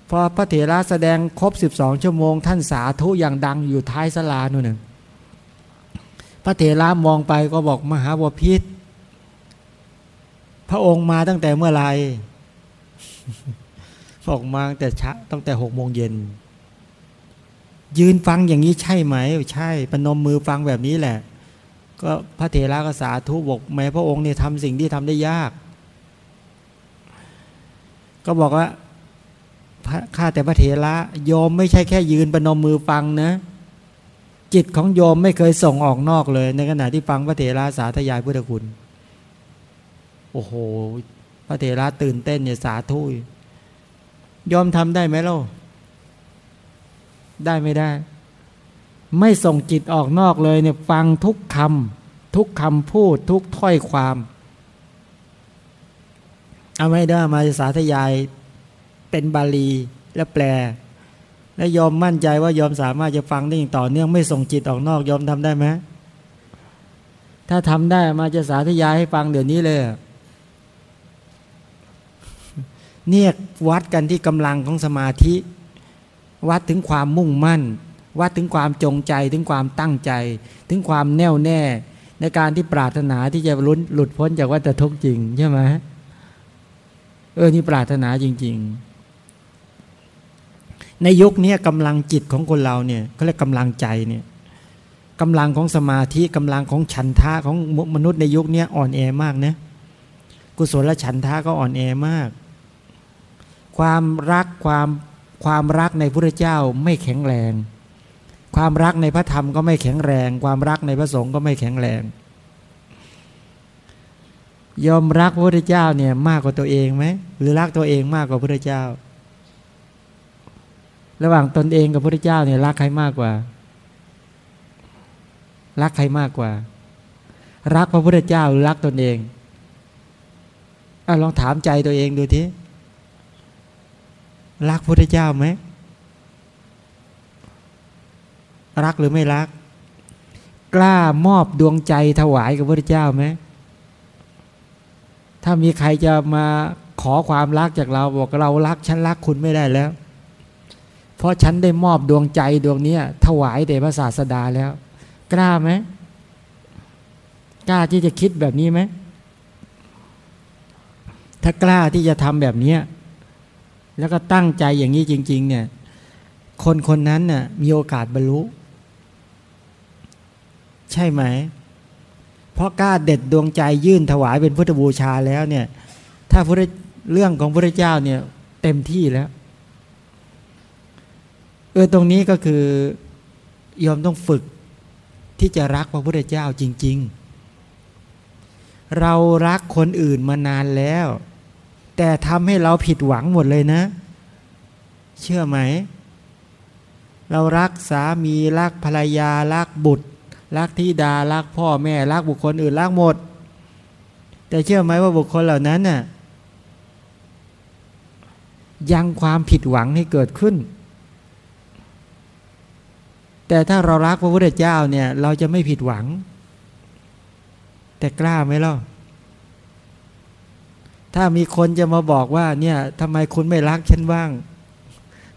พอพระเถระแสดงครบสิบสองชั่วโมง ท่านสาธุอย่างดังอยู่ท้ายสลานู่นหนึ่งพระเถระมองไปก็บอกมหาบพิษพระองค์มาตั้งแต่เมื่อไรบอกมาตั้งแต่ชะตั้งแต่หกโมงเย็น ยืนฟังอย่างนี้ใช่ไหม ใช่ปนมมือฟังแบบนี้แหละ ก็พระเถระก็สาธุบอกแม้พระองค์เนี่ยทำสิ่งที่ทำได้ยาก ก็บอกว่าข้าแต่พระเถระยอมไม่ใช่แค่ยืนปนมมือฟังนะ จิตของโยมไม่เคยส่งออกนอกเลย ในขณะที่ฟังพระเถระสาธยายพุทธคุณ โอ้โห พระเถระตื่นเต้นเนี่ยสาธุยอมทำได้ไหมเล่าได้ไม่ได้ ไม่ส่งจิตออกนอกเลยเนี่ยฟังทุกคำทุกคำพูดทุกถ้อยความ เอาไม่ได้มาสาธยายเป็นบาลีและแปล และยอมมั่นใจว่ายอมสามารถจะฟังได้อย่างต่อเนื่องไม่ส่งจิตออกนอกยอมทำได้ไหมถ้าทำได้มาจะสาธยายให้ฟังเดี๋ยวนี้เลยเนี่ยวัดกันที่กำลังของสมาธิ วัดถึงความมุ่งมั่น วัดถึงความจงใจถึงความตั้งใจ ถึงความแน่วแน่ ในการที่ปรารถนาที่จะลุ้นหลุดพ้นจากวัฏทุกข์จริงใช่ไหมเออนี่ปรารถนาจริง ๆ ในยุคนี้กำลังจิตของคนเราเนี่ยเขาเรียกกำลังใจเนี่ยกำลังของสมาธิกำลังของฉันทะของมนุษย์ในยุคนี้อ่อนแอมากนะกุศลฉันทะก็อ่อนแอมาก ความรักความความรักในพระเจ้าไม่แข็งแรง ความรักในพระธรรมก็ไม่แข็งแรง ความรักในพระสงฆ์ก็ไม่แข็งแรง ยอมรักพระพุทธเจ้าเนี่ยมากกว่าตัวเองไหมหรือรักตัวเองมากกว่าพระพุทธเจ้า ระหว่างตนเองกับพระพุทธเจ้าเนี่ยรักใครมากกว่า รักใครมากกว่า รักพระพุทธเจ้าหรือรักตนเองอลองถามใจตัวเองดูทีรักพระพุทธเจ้าไหม รักหรือไม่รัก กล้ามอบดวงใจถวายกับพระเจ้าไหมถ้ามีใครจะมาขอความรักจากเราบอกเรารักฉันรักคุณไม่ได้แล้ว เพราะฉันได้มอบดวงใจดวงนี้ถวายแด่พระศาสดาแล้ว กล้าไหมกล้าที่จะคิดแบบนี้ไหมถ้ากล้าที่จะทำแบบนี้แล้วก็ตั้งใจอย่างนี้จริง ๆ เนี่ย คนคนนั้นน่ะมีโอกาสบรรลุ ใช่ไหม เพราะกล้าเด็ดดวงใจยื่นถวายเป็นพุทธบูชาแล้วเนี่ย ถ้าพระเรื่องของพระเจ้าเนี่ยเต็มที่แล้วเออตรงนี้ก็คือยอมต้องฝึกที่จะรักพระพุทธเจ้าจริง ๆ เรารักคนอื่นมานานแล้ว แต่ทำให้เราผิดหวังหมดเลยนะ เชื่อไหม เรารักสามีรักภรรยารักบุตร รักธิดารักพ่อแม่รักบุคคลอื่นรักหมด แต่เชื่อไหมว่าบุคคลเหล่านั้นน่ะยังความผิดหวังให้เกิดขึ้น แต่ถ้าเรารักพระพุทธเจ้าเนี่ย เราจะไม่ผิดหวัง แต่กล้าไหมล่ะถ้ามีคนจะมาบอกว่าเนี่ยทำไมคุณไม่รักฉันบ้าง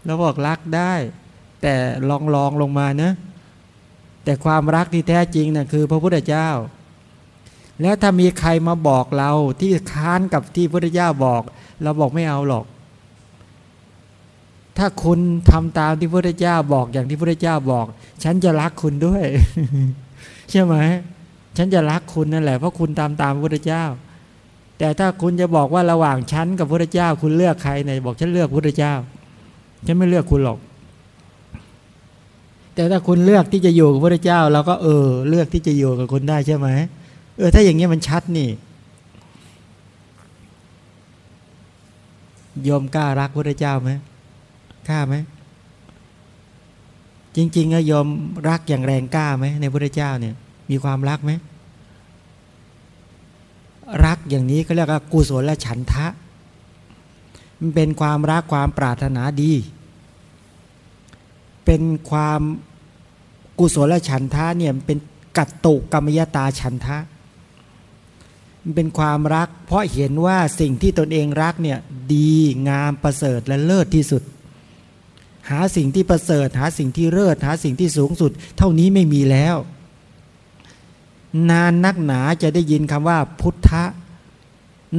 เราบอกรักได้ แต่ลองลองลงมานะ แต่ความรักที่แท้จริงนะ่ะคือพระพุทธเจ้า แล้วถ้ามีใครมาบอกเราที่ค้านกับที่พระพุทธเจ้าบอก เราบอกไม่เอาหรอก ถ้าคุณทำตามที่พระเจ้าบอกอย่างที่พระเจ้าบอก ฉันจะรักคุณด้วย ใช่ไหมฉันจะรักคุณนั่นแหละเพราะคุณตามตามพระเจ้า แต่ถ้าคุณจะบอกว่าระหว่างฉันกับพระเจ้า คุณเลือกใครเนี่ยบอกฉันเลือกพระเจ้าฉันไม่เลือกคุณหรอก แต่ถ้าคุณเลือกที่จะอยู่กับพระเจ้าเราก็เออ เลือกที่จะอยู่กับคุณได้ใช่ไหมเออ ถ้าอย่างนี้มันชัดนี่ยอมกล้ารักพระเจ้าไหมกล้าไหมจริงๆก็ยอมรักอย่างแรงกล้าไหมในพระเจ้าเนี่ย มีความรักไหมรักอย่างนี้ก็เรียกว่ากุศลและฉันทะ มันเป็นความรักความปรารถนาดี เป็นความกุศลและฉันทะเนี่ยเป็นกัตตุกรรมยตาฉันทะ มันเป็นความรัก เพราะเห็นว่าสิ่งที่ตนเองรักเนี่ยดีงามประเสริฐและเลิศที่สุด หาสิ่งที่ประเสริฐ หาสิ่งที่เลิศหาสิ่งที่สูงสุด เท่านี้ไม่มีแล้ว นานนักหนาจะได้ยินคำว่าพุทธะ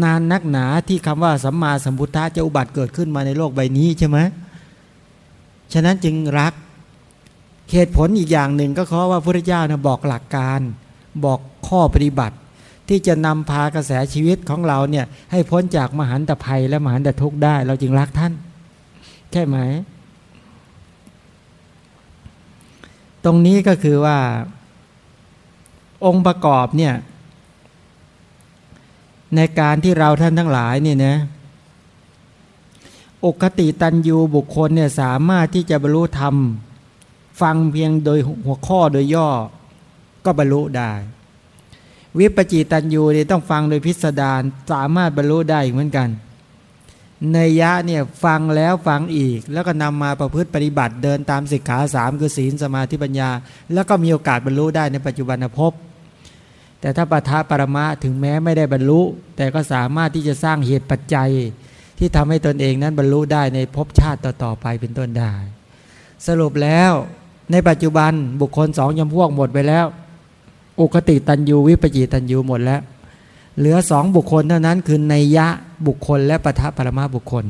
นานนักหนาที่คำว่าสัมมาสัมพุทธะจะอุบัติเกิดขึ้นมาในโลกใบนี้ใช่ไหม ฉะนั้นจึงรักเหตุผลอีกอย่างหนึ่งก็เพราะว่าพระเจ้านะบอกหลักการ บอกข้อปฏิบัติ ที่จะนำพากระแสชีวิตของเราเนี่ยให้พ้นจากมหันตภัยและมหันตทุกข์ได้ เราจึงรักท่าน ใช่ไหม ตรงนี้ก็คือว่า องค์ประกอบเนี่ยในการที่เราท่านทั้งหลายเนี่ยนะ อกติตันยูบุคคลเนี่ยสามารถที่จะบรรลุธรรม ฟังเพียงโดยหัวข้อโดยย่อก็บรรลุได้ วิปจิตันยูเนี่ยต้องฟังโดยพิสดารสามารถบรรลุได้เหมือนกันเนยะเนี่ยฟังแล้วฟังอีก แล้วก็นำมาประพฤติปฏิบัติเดินตามสิกขาสามคือศีลสมาธิปัญญา แล้วก็มีโอกาสบรรลุได้ในปัจจุบันภพแต่ถ้าปทะปรมะถึงแม้ไม่ได้บรรลุ แต่ก็สามารถที่จะสร้างเหตุปัจจัย ที่ทำให้ตนเองนั้นบรรลุได้ในภพชาติต่อๆไปเป็นต้นได้ สรุปแล้วในปัจจุบันบุคคลสองยำพวกหมดไปแล้ว อุคติตันยูวิปจิตันยูหมดแล้ว เหลือสองบุคคลเท่านั้นคือในยะบุคคลและปะทะปรมาบุคคล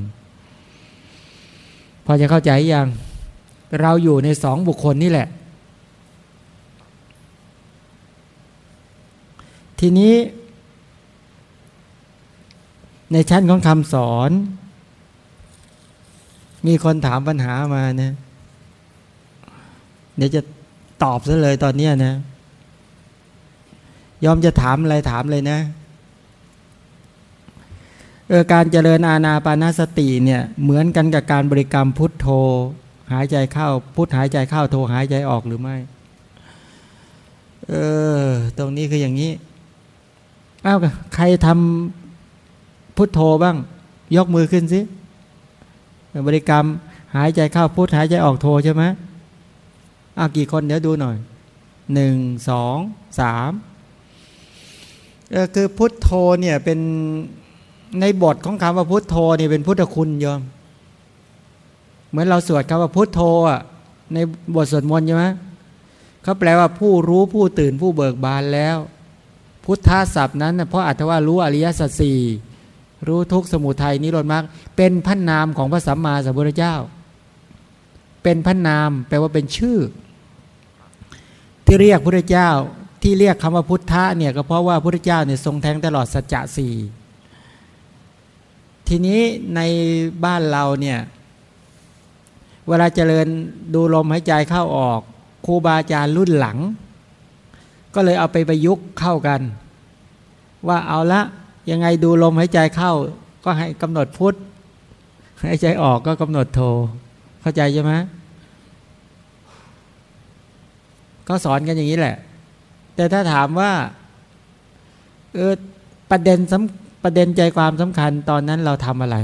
พอจะเข้าใจยังเราอยู่ในสองบุคคลนี่แหละ ทีนี้ ในชั้นของคำสอน มีคนถามปัญหามานะเดี๋ยวจะตอบซะเลยตอนนี้นะยอมจะถามอะไรถามเลยนะเออการเจริญอาณาปานาสติเนี่ยเหมือนกันกับการบริกรรมพุทโธ หายใจเข้าพุทหายใจเข้าโธหายใจออกหรือไม่เออตรงนี้คืออย่างนี้อ้าวใครทำ พุทโธบ้าง ยกมือขึ้นสิบริกรรมหายใจเข้าพุทหายใจออกโธใช่ไหมอากี่คนเดี๋ยวดูหน่อยหนึ่งสองสามคือพุทโธเนี่ยเป็นในบทของคำว่าพุทโธเนี่ยเป็นพุทธคุณโยมเหมือนเราสวดคำว่าพุทโธอะในบทสวดมนต์ใช่ไหมเขาแปลว่าผู้รู้ผู้ตื่นผู้เบิกบานแล้ว พุทธศัพท์นั้นเพราะอัตว่ารู้อริยสัจสี่ รู้ทุกสมุทัยนิโรธมรรคเป็นพันนามของพระสัมมาสัมพุทธเจ้า เป็นพันนามแปลว่าเป็นชื่อ ที่เรียกพระเจ้าที่เรียกคำว่าพุทธะเนี่ยก็เพราะว่าพระเจ้าเนี่ยทรงแทงตลอดสัจจะสี่ทีนี้ในบ้านเราเนี่ยเวลาเจริญดูลมหายใจเข้าออกครูบาอาจารย์รุ่นหลัง ก็เลยเอาไปประยุกต์เข้ากัน ว่าเอาละ ยังไงดูลมหายใจเข้า ก็ให้กำหนดพุทธหายใจออกก็กำหนดโทเข้าใจใช่ไหมก็สอนกันอย่างนี้แหละ แต่ถ้าถามว่าเออประเด็นสประเด็นใจความสำคัญตอนนั้นเราทำอะไร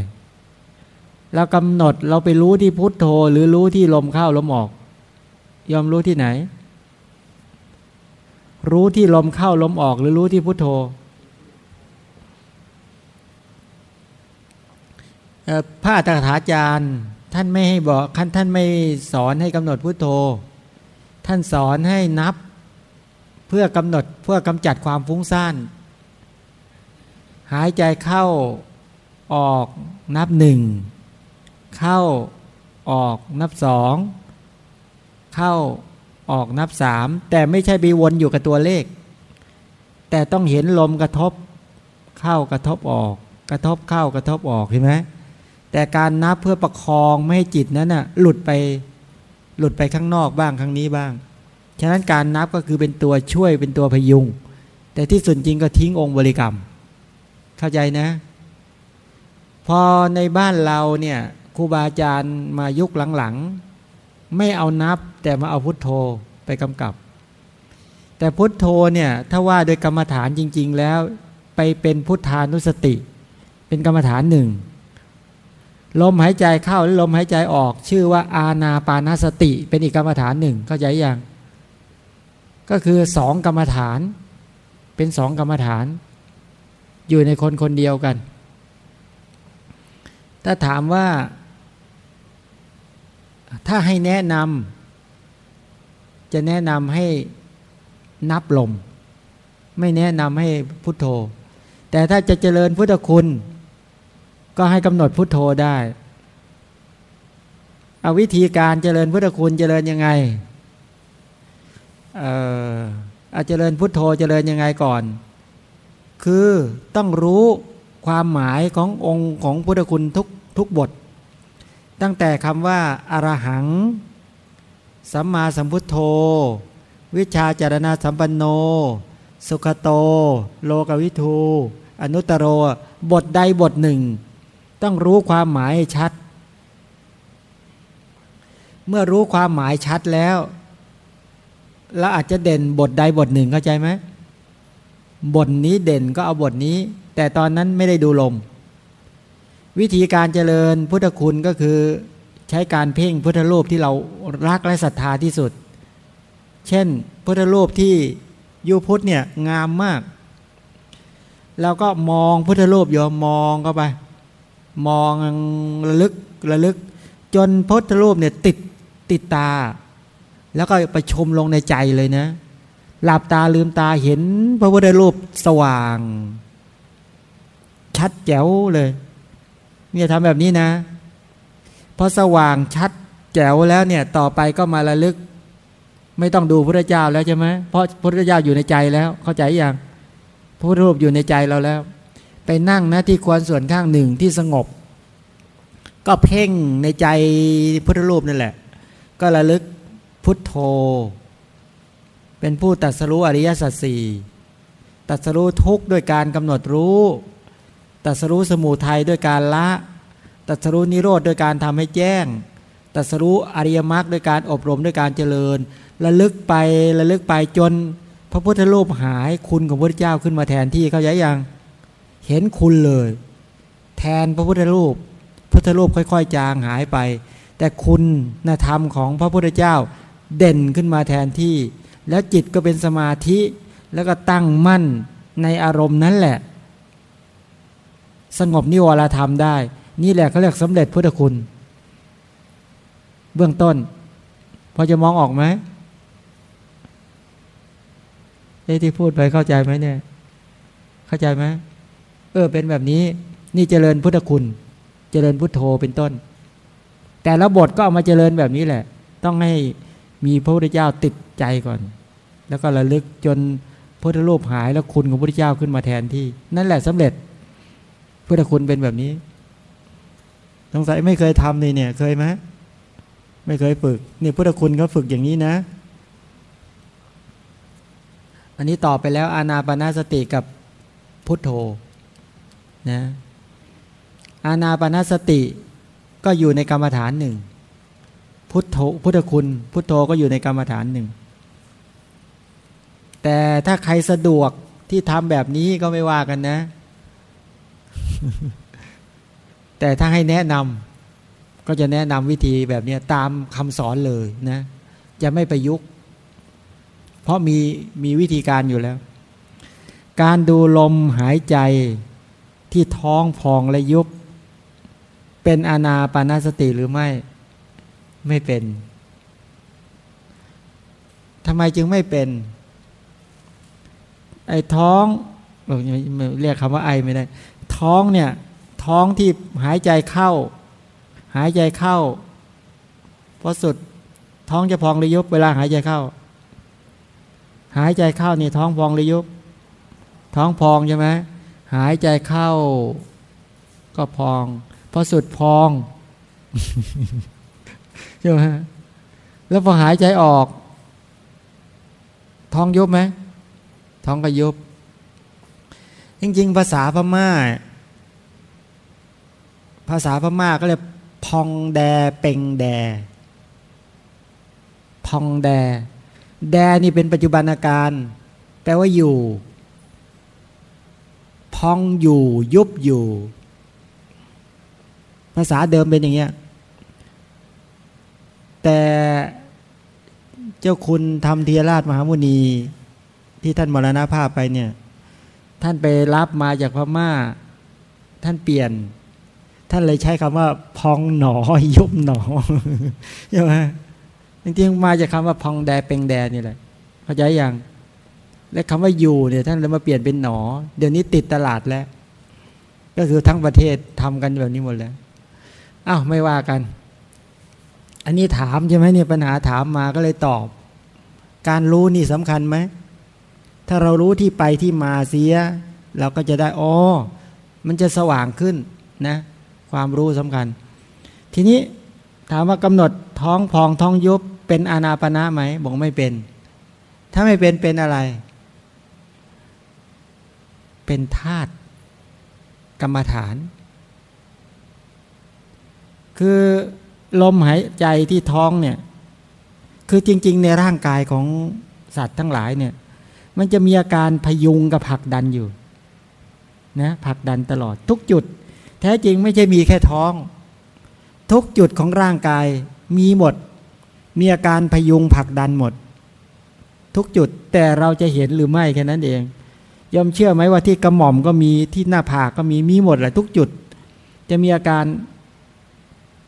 เรากำหนดเราไปรู้ที่พุทโธ หรือรู้ที่ลมเข้าลมออก ยอมรู้ที่ไหน รู้ที่ลมเข้าลมออก หรือรู้ที่พุทโธ พระอัตถาจารย์ท่านไม่ให้บอกท่านท่านไม่สอนให้กำหนดพุทโธ ท่านสอนให้นับเพื่อกำหนดเพื่อกำจัดความฟุ้งซ่านหายใจเข้าออกนับหนึ่งเข้าออกนับสองเข้าออกนับสามแต่ไม่ใช่ไปวนอยู่กับตัวเลข แต่ต้องเห็นลมกระทบ เข้ากระทบออก กระทบเข้ากระทบออกเห็นไหม แต่การนับเพื่อประคองไม่ให้จิตนั้นน่ะหลุดไปหลุดไปข้างนอกบ้างข้างนี้บ้าง ฉะนั้นการนับก็คือเป็นตัวช่วยเป็นตัวพยุง แต่ที่สุดจริงก็ทิ้งองค์บริกรรม เข้าใจนะ พอในบ้านเราเนี่ยครูบาอาจารย์มายุคหลังๆ ไม่เอานับแต่มาเอาพุทโธไปกำกับ แต่พุทโธเนี่ยถ้าว่าโดยกรรมฐานจริง ๆ แล้วไปเป็นพุทธานุสติ เป็นกรรมฐานหนึ่ง ลมหายใจเข้าและลมหายใจออก ชื่อว่าอาณาปานาสติ เป็นอีกกรรมฐานหนึ่งเข้าใจยังก็คือสองกรรมฐาน เป็นสองกรรมฐาน อยู่ในคนคนเดียวกัน ถ้าถามว่า ถ้าให้แนะนำจะแนะนำให้นับลม ไม่แนะนำให้พุทโธ แต่ถ้าจะเจริญพุทธคุณ ก็ให้กำหนดพุทโธได้ เอาวิธีการเจริญพุทธคุณเจริญยังไง เออเอาเจริญพุทโธเจริญยังไงก่อน คือต้องรู้ความหมายขององค์ของพุทธคุณทุกทุกบท ตั้งแต่คำว่าอารหัง สัมมาสัมพุทโธ วิชาจารณาสัมปันโน สุขโต โลกวิทู อนุตโร บทใดบทหนึ่ง ต้องรู้ความหมายชัด เมื่อรู้ความหมายชัดแล้วแล้วอาจจะเด่นบทใดบทหนึ่งเข้าใจไหมบทนี้เด่นก็เอาบทนี้ แต่ตอนนั้นไม่ได้ดูลม วิธีการเจริญพุทธคุณก็คือใช้การเพ่งพุทธรูปที่เรารักและศรัทธาที่สุด เช่น พุทธรูปที่ยูพุทธเนี่ยงามมาก แล้วก็มองพุทธรูปยอมมองเข้าไป มองระลึกระลึก จนพุทธรูปเนี่ยติดติดตา แล้วก็ไปชมลงในใจเลยนะ หลับตาลืมตาเห็นพระพุทธรูปสว่าง ชัดแจ๋วเลยเนี่ยทำแบบนี้นะพอสว่างชัดแจ๋วแล้วเนี่ยต่อไปก็มาระลึก ไม่ต้องดูพระเจ้าแล้วใช่ไหมเพราะพระเจ้าอยู่ในใจแล้ว เข้าใจอย่างพระพุทธรูปอยู่ในใจเราแล้ว ไปนั่งนะที่ควรส่วนข้างหนึ่งที่สงบ ก็เพ่งในใจพุทธรูปนั่นแหละ ก็ระลึกพุทโธ เป็นผู้ตัดสรู้อริยสัจสี่ตัดสรู้ทุกข์ด้วยการกำหนดรู้ ตัดสรู้สมุทัยด้วยการละ ตัดสรู้นิโรธโดยการทำให้แจ้ง ตัดสรู้อริยมรรคโดยการอบรมด้วยการเจริญ ระลึกไประลึกไปจน พระพุทธรูปหายคุณของพระเจ้าขึ้นมาแทนที่เขาใจยัง เห็นคุณเลย แทนพระพุทธรูปพุทธรูปค่อย ๆ จางหายไป แต่คุณนธรรมของพระพุทธเจ้าเด่นขึ้นมาแทนที่ แล้วจิตก็เป็นสมาธิแล้วก็ตั้งมั่นในอารมณ์นั้นแหละ สงบนิวรธรรมได้ นี่แหละเขาเรียกสำเร็จพุทธคุณ เบื้องต้น พอจะมองออกไหมเอ้ที่พูดไปเข้าใจไหมเนี่ย เข้าใจไหม เออเป็นแบบนี้ นี่เจริญพุทธคุณ เจริญพุทโธเป็นต้น แต่ละบทก็เอามาเจริญแบบนี้แหละ ต้องให้มีพระพุทธเจ้าติดใจก่อน แล้วก็ระลึกจนพุทธรูปหายแล้วคุณของพระพุทธเจ้าขึ้นมาแทนที่ นั่นแหละสำเร็จพุทธคุณเป็นแบบนี้สงสัยไม่เคยทำนี่เนี่ย เคยไหมไม่เคยฝึกนี่พุทธคุณเขาฝึกอย่างนี้นะ อันนี้ต่อไปแล้วอานาปนาสติกับพุทโธ นะอานาปนาสติก็อยู่ในกรรมฐานหนึ่งพุทโธพุทธคุณ พุทโธก็อยู่ในกรรมฐานหนึ่ง แต่ถ้าใครสะดวกที่ทำแบบนี้ก็ไม่ว่ากันนะ แต่ถ้าให้แนะนำก็จะแนะนำวิธีแบบนี้ตามคำสอนเลยนะ จะไม่ประยุกต์ เพราะมีมีวิธีการอยู่แล้ว การดูลมหายใจ ที่ท้องพองและยุบ เป็นอานาปานาสติหรือไม่ ไม่เป็นทำไมจึงไม่เป็น ไอ้ท้องเรียกคำว่าไอไม่ได้ ท้องเนี่ย ท้องที่หายใจเข้า หายใจเข้าพอสุดท้องจะพองหรือยุบเวลาหายใจเข้า หายใจเข้านี่ท้องพองหรือยุบท้องพองใช่ไหม หายใจเข้า ก็พอง พอสุดพองใช่ไหมแล้วพอหายใจออก ท้องยุบไหมท้องก็ยุบ จริง ๆ ภาษาพม่า ภาษาพม่าก็เลยพองแดเป่งแด พองแด แดนี่เป็นปัจจุบันอาการ แปลว่าอยู่ พองอยู่ยุบอยู่ ภาษาเดิมเป็นอย่างเงี้ย แต่เจ้าคุณทำเทียราชมหามุนีที่ท่านมรณภาพไปเนี่ย ท่านไปรับมาจากพม่า ท่านเปลี่ยน ท่านเลยใช้คำว่า พองหนอยุบหนอใช่ไหมจริงๆมาจากคาว่าพองแดเปงแดนี่แหละเข้าใจยัง และคำว่าอยู่เนี่ยท่านเลยมาเปลี่ยนเป็นหนอ เดี๋ยวนี้ติดตลาดแล้ว ก็คือทั้งประเทศทำกันแบบนี้หมดแล้วอ้าวไม่ว่ากัน อันนี้ถามใช่ไหมเนี่ยปัญหาถามมาก็เลยตอบ การรู้นี่สำคัญไหมถ้าเรารู้ที่ไปที่มาเสีย เราก็จะได้อ๋อมันจะสว่างขึ้นนะ ความรู้สำคัญ ทีนี้ถามว่ากำหนดท้องพองท้องยุบเป็นอานาปณะไหมบอกไม่เป็น ถ้าไม่เป็นเป็นอะไร เป็นธาตุกรรมฐาน คือลมหายใจที่ท้องเนี่ย คือจริง ๆ ในร่างกายของสัตว์ทั้งหลายเนี่ย มันจะมีอาการพยุงกับผลักดันอยู่นะผลักดันตลอดทุกจุด แท้จริงไม่ใช่มีแค่ท้อง ทุกจุดของร่างกายมีหมด มีอาการพยุงผลักดันหมด ทุกจุดแต่เราจะเห็นหรือไม่แค่นั้นเอง ยอมเชื่อไหมว่าที่กระหม่อมก็มีที่หน้าผากก็มีมีหมดแหละทุกจุด จะมีอาการ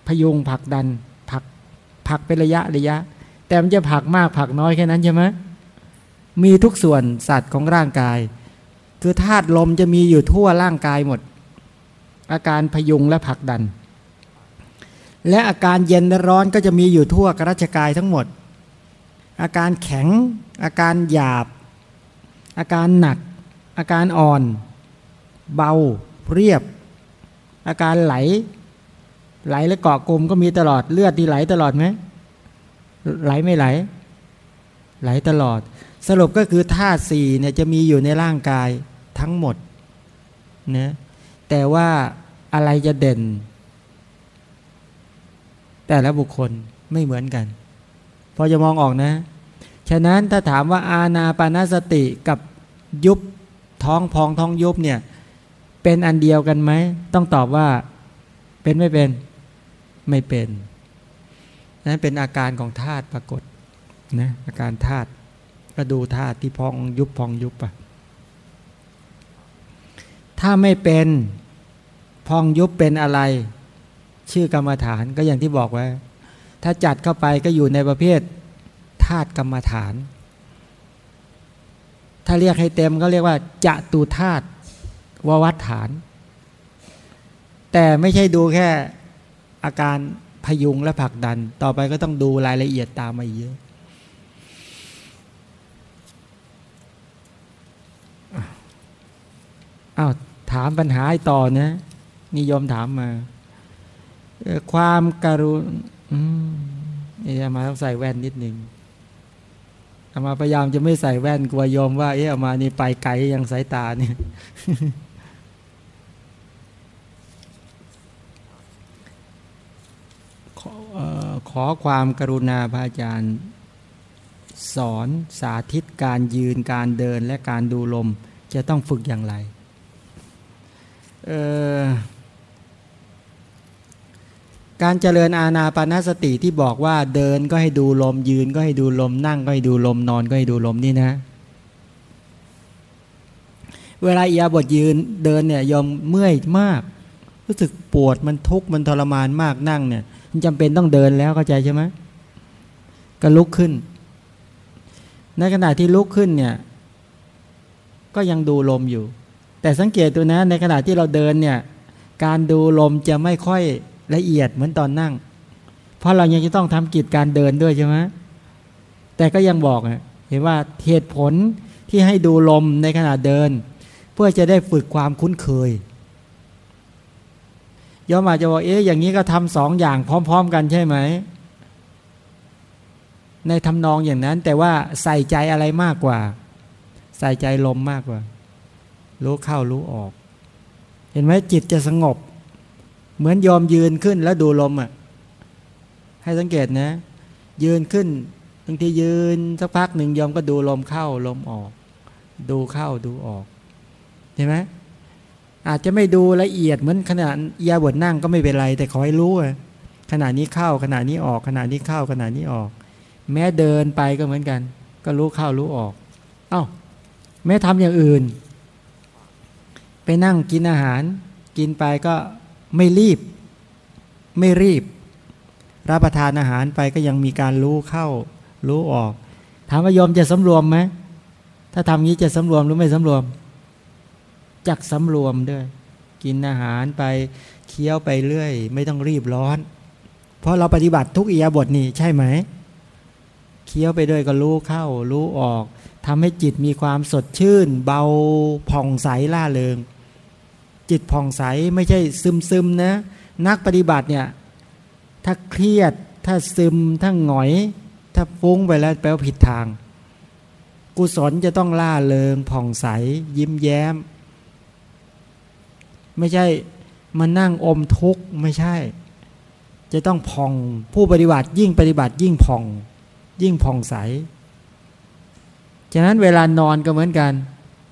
พยุงผักดันผักผักเป็นระยะระยะ แต่มันจะผักมากผักน้อยแค่นั้นใช่ไหมมีทุกส่วนสัตว์ของร่างกาย คือธาตุลมจะมีอยู่ทั่วร่างกายหมด อาการพยุงและผักดัน และอาการเย็นและร้อนก็จะมีอยู่ทั่วกระชกายทั้งหมด อาการแข็ง อาการหยาบ อาการหนัก อาการอ่อน เบา เรียบ อาการไหล ไหลและเกาะกลมก็มีตลอดเลือดที่ไหลตลอดไหมไหลไม่ไหล ไหลตลอด สรุปก็คือธาตุสี่เนี่ยจะมีอยู่ในร่างกายทั้งหมดนะแต่ว่าอะไรจะเด่น แต่ละบุคคลไม่เหมือนกัน พอจะมองออกนะ ฉะนั้นถ้าถามว่าอาณาปานสติกับยุบ ท้องพองท้องยุบเนี่ย เป็นอันเดียวกันไหม ต้องตอบว่าเป็นไม่เป็นไม่เป็นนั้นเป็นอาการของธาตุปรากฏนะอาการธาตุก็ดูธาตุที่พองยุบพองยุบอะถ้าไม่เป็นพองยุบเป็นอะไร ชื่อกรรมฐานก็อย่างที่บอกไว้ ถ้าจัดเข้าไปก็อยู่ในประเภทธาตุกรรมฐาน ถ้าเรียกให้เต็มก็เรียกว่าจะตูธาตุววัฏฐาน แต่ไม่ใช่ดูแค่อาการพยุงและผลักดัน ต่อไปก็ต้องดูรายละเอียดตามมาเยอะอ้าวถามปัญหาต่อนะนิยมถามมา ความการุณนี่อามาต้องใส่แว่นนิดหนึ่ง อามาพยายามจะไม่ใส่แว่นกลัวยอมว่า เอ๊ะอามานี่ไปไกลยังสายตาเนี่ยขอขอความกรุณาพระอาจารย์ สอนสาธิตการยืนการเดินและการดูลม จะต้องฝึกอย่างไร การเจริญอาณาปณสติที่บอกว่าเดินก็ให้ดูลมยืนก็ให้ดูลมนั่งก็ให้ดูลมนอนก็ให้ดูลมนี่นะ เวลาอียาบทยืนเดินเนี่ยยอมเมื่อยมาก รู้สึกปวดมันทุกข์มันทรมานมากนั่งเนี่ยมันจำเป็นต้องเดินแล้วเข้าใจใช่ไหมก็ลุกขึ้น ในขณะที่ลุกขึ้นเนี่ย ก็ยังดูลมอยู่ แต่สังเกตตัวนะในขณะที่เราเดินเนี่ย การดูลมจะไม่ค่อย ละเอียดเหมือนตอนนั่ง เพราะเรายังจะต้องทำกิจการเดินด้วยใช่ไหมแต่ก็ยังบอกเห็นว่าเหตุผลที่ให้ดูลมในขณะเดิน เพื่อจะได้ฝึกความคุ้นเคยยอมาจะบอกเอ๊ะอย่างนี้ก็ทำสองอย่างพร้อม ๆ กันใช่ไหม ในทำนองอย่างนั้น แต่ว่าใส่ใจอะไรมากกว่า ใส่ใจลมมากกว่า รู้เข้ารู้ออก เห็นไหมจิตจะสงบ เหมือนยอมยืนขึ้นแล้วดูลมอะ ให้สังเกตนะ ยืนขึ้นบางทียืนสักพักหนึ่งยอมก็ดูลมเข้าลมออก ดูเข้าดูออกเห็นไหมอาจจะไม่ดูละเอียดเหมือนขณะยาบทนั่งก็ไม่เป็นไร แต่ขอให้รู้ขณะนี้เข้าขณะนี้ออกขณะนี้เข้าขณะนี้ออก แม้เดินไปก็เหมือนกัน ก็รู้เข้ารู้ออก เอา้า แม้ทำอย่างอื่น ไปนั่งกินอาหาร กินไปก็ ไม่รีบ ไม่รีบ รับประทานอาหารไปก็ยังมีการรู้เข้า รู้ออก ถามว่ายอมจะสำรวมไหมถ้าทำงี้จะสำรวมหรือไม่สำรวม จักสำรวมด้วย กินอาหารไปเคี้ยวไปเรื่อย ไม่ต้องรีบร้อน เพราะเราปฏิบัติทุกอียาบทนี่ใช่ไหมเคี้ยวไปด้วยก็รู้เข้า รู้ออกทำให้จิตมีความสดชื่น เบาผ่องใสล่าเริง จิตผ่องใสไม่ใช่ซึมซึมนะ นักปฏิบัติเนี่ย ถ้าเครียด ถ้าซึม ถ้าหงอย ถ้าฟุ้งไปแล้วแปลว่าผิดทาง กุศลจะต้องล่าเริง ผ่องใส ยิ้มแย้ม ไม่ใช่มานั่งอมทุกข์ไม่ใช่ จะต้องผ่องผู้ปฏิบัติยิ่งปฏิบัติยิ่งผ่อง ยิ่งผ่องใส ฉะนั้นเวลานอนก็เหมือนกัน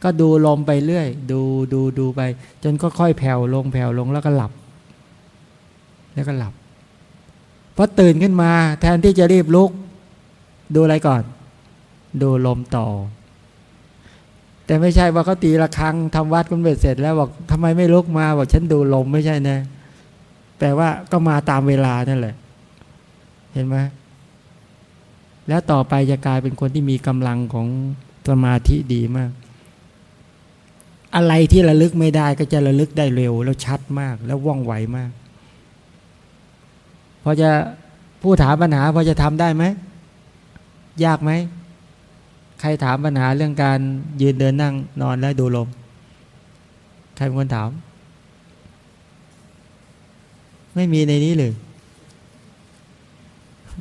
ก็ดูลมไปเรื่อย ดูดูดูไป จนก็ค่อยแผ่วลงแผ่วลงแล้วก็หลับ แล้วก็หลับพอตื่นขึ้นมา แทนที่จะรีบลุก ดูอะไรก่อน ดูลมต่อ แต่ไม่ใช่ว่าเขาตีระฆังทำวัดคุณเบ็ดเสร็จแล้วบอกทำไมไม่ลุกมาบอกฉันดูลมไม่ใช่นะแปลว่าก็มาตามเวลานั่นแหละ เห็นไหมแล้วต่อไปจะกลายเป็นคนที่มีกำลังของสมาธิดีมาก อะไรที่ระลึกไม่ได้ก็จะระลึกได้เร็ว แล้วชัดมาก แล้วว่องไวมากพอจะผู้ถามปัญหาพอจะทำได้ไหมยากไหมใครถามปัญหาเรื่องการยืนเดินนั่งนอนและดูลม ใครเป็นคนถาม ไม่มีในนี้เลย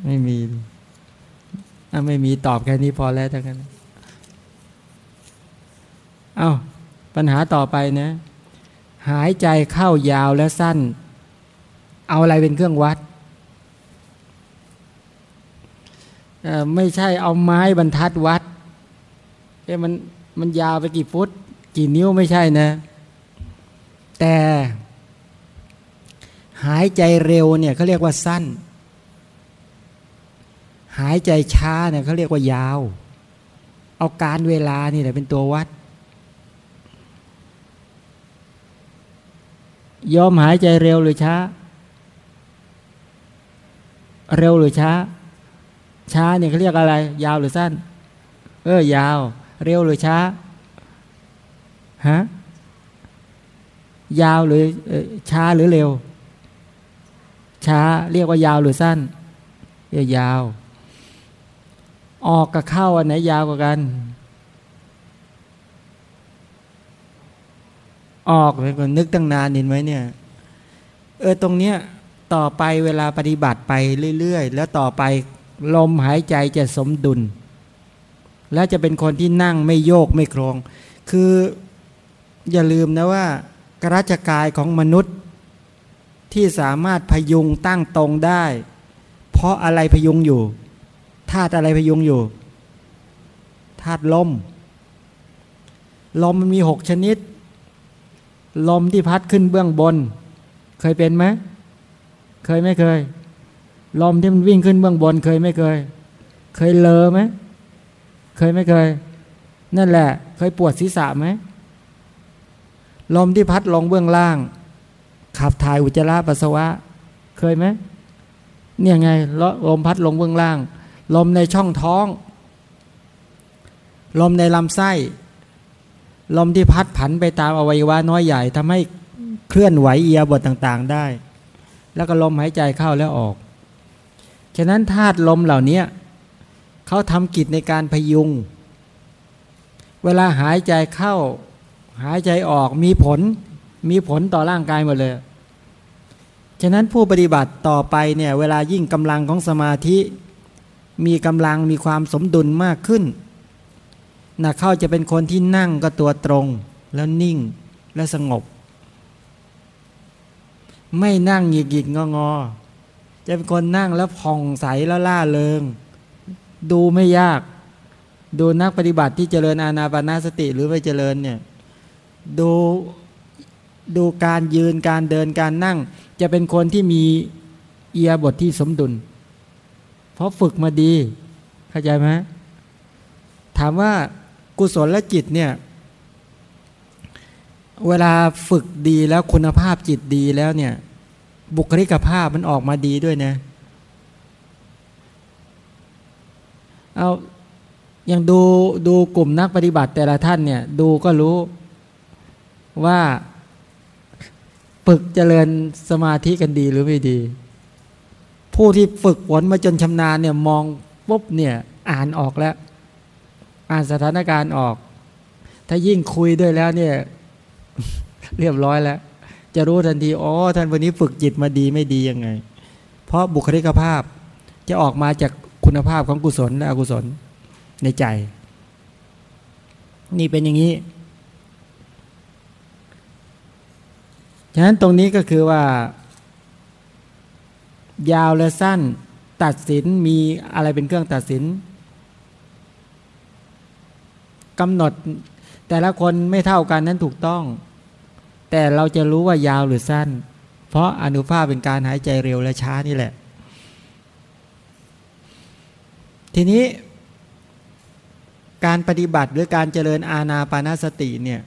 ไม่มีถ้าไม่มีตอบแค่นี้พอแล้วทั้งนั้น เอา้า ปัญหาต่อไปนะ หายใจเข้ายาวและสั้น เอาอะไรเป็นเครื่องวัด ไม่ใช่เอาไม้บรรทัดวัดเอ๊ะมันมันยาวไปกี่ฟุต กี่นิ้วไม่ใช่นะ แต่หายใจเร็วเนี่ยเขาเรียกว่าสั้น หายใจช้าเนี่ยเขาเรียกว่ายาว เอาการเวลานี่แหละเป็นตัววัด ยอมหายใจเร็วหรือช้า เร็วหรือช้า ช้าเนี่ยเขาเรียกอะไร ยาวหรือสั้น เออยาว เร็วหรือช้าฮะยาวหรือช้าหรือเร็ว ช้าเรียกว่ายาวหรือสั้นเรียกยาว ออกกับเข้าอันไหนยาวกว่ากัน ออกไปก่อนนึกตั้งนานเห็นไหมเนี่ย เออตรงเนี้ยต่อไปเวลาปฏิบัติไปเรื่อยๆ แล้วต่อไปลมหายใจจะสมดุล และจะเป็นคนที่นั่งไม่โยกไม่โครง คืออย่าลืมนะว่ากระจกายของมนุษย์ ที่สามารถพยุงตั้งตรงได้ เพราะอะไรพยุงอยู่ธาตุอะไรพยุงอยู่ธาตุลม ลมมันมีหกชนิด ลมที่พัดขึ้นเบื้องบน เคยเป็นไหมเคยไม่เคย ลมที่มันวิ่งขึ้นเบื้องบน เคยไม่เคย เคยเลอไหมเคยไม่เคย นั่นแหละ เคยปวดศีรษะไหมลมที่พัดลงเบื้องล่าง ขับถ่ายอุจจาระปัสสาวะ เคยไหมเนี่ยไงลมพัดลงเบื้องล่าง ลมในช่องท้อง ลมในลำไส้ ลมที่พัดผันไปตามอวัยวะน้อยใหญ่ทำให้เคลื่อนไหวเอียบทต่างๆได้ แล้วก็ลมหายใจเข้าแล้วออก ฉะนั้นธาตุลมเหล่านี้เขาทำกิจในการพยุง เวลาหายใจเข้า หายใจออกมีผล มีผลต่อร่างกายหมดเลย ฉะนั้นผู้ปฏิบัติต่อไปเนี่ยเวลายิ่งกำลังของสมาธิ มีกำลังมีความสมดุลมากขึ้น นะเข้าจะเป็นคนที่นั่งก็ตัวตรง แล้วนิ่งและสงบ ไม่นั่งหยิกหยิกงองอจะเป็นคนนั่งแล้วผ่องใสแล้วล่าเริง ดูไม่ยาก ดูนักปฏิบัติที่เจริญอาณาปานาสติหรือไม่เจริญเนี่ยดูดูการยืนการเดินการนั่ง จะเป็นคนที่มีเอียบทที่สมดุล เพราะฝึกมาดี เข้าใจไหมถามว่า กุศลและจิตเนี่ยเวลาฝึกดีแล้วคุณภาพจิตดีแล้วเนี่ย บุคลิกภาพมันออกมาดีด้วยนะ เอาอย่างดูดูกลุ่มนักปฏิบัติแต่ละท่านเนี่ย ดูก็รู้ว่าฝึกเจริญสมาธิกันดีหรือไม่ดี ผู้ที่ฝึกฝนมาจนชำนาญเนี่ยมองปุ๊บเนี่ยอ่านออกแล้ว อ่านสถานการณ์ออก ถ้ายิ่งคุยด้วยแล้วเนี่ย เรียบร้อยแล้ว จะรู้ทันทีอ๋อท่านวันนี้ฝึกจิตมาดีไม่ดียังไง เพราะบุคลิกภาพจะออกมาจากคุณภาพของกุศลและอกุศลในใจ นี่เป็นอย่างนี้ฉะนั้นตรงนี้ก็คือว่า ยาวและสั้นตัดสินมีอะไรเป็นเครื่องตัดสิน กำหนดแต่ละคนไม่เท่ากันนั้นถูกต้อง แต่เราจะรู้ว่ายาวหรือสั้น เพราะอนุภาพเป็นการหายใจเร็วและช้านี่แหละ ทีนี้ การปฏิบัติหรือการเจริญอาณาปานาสติเนี่ย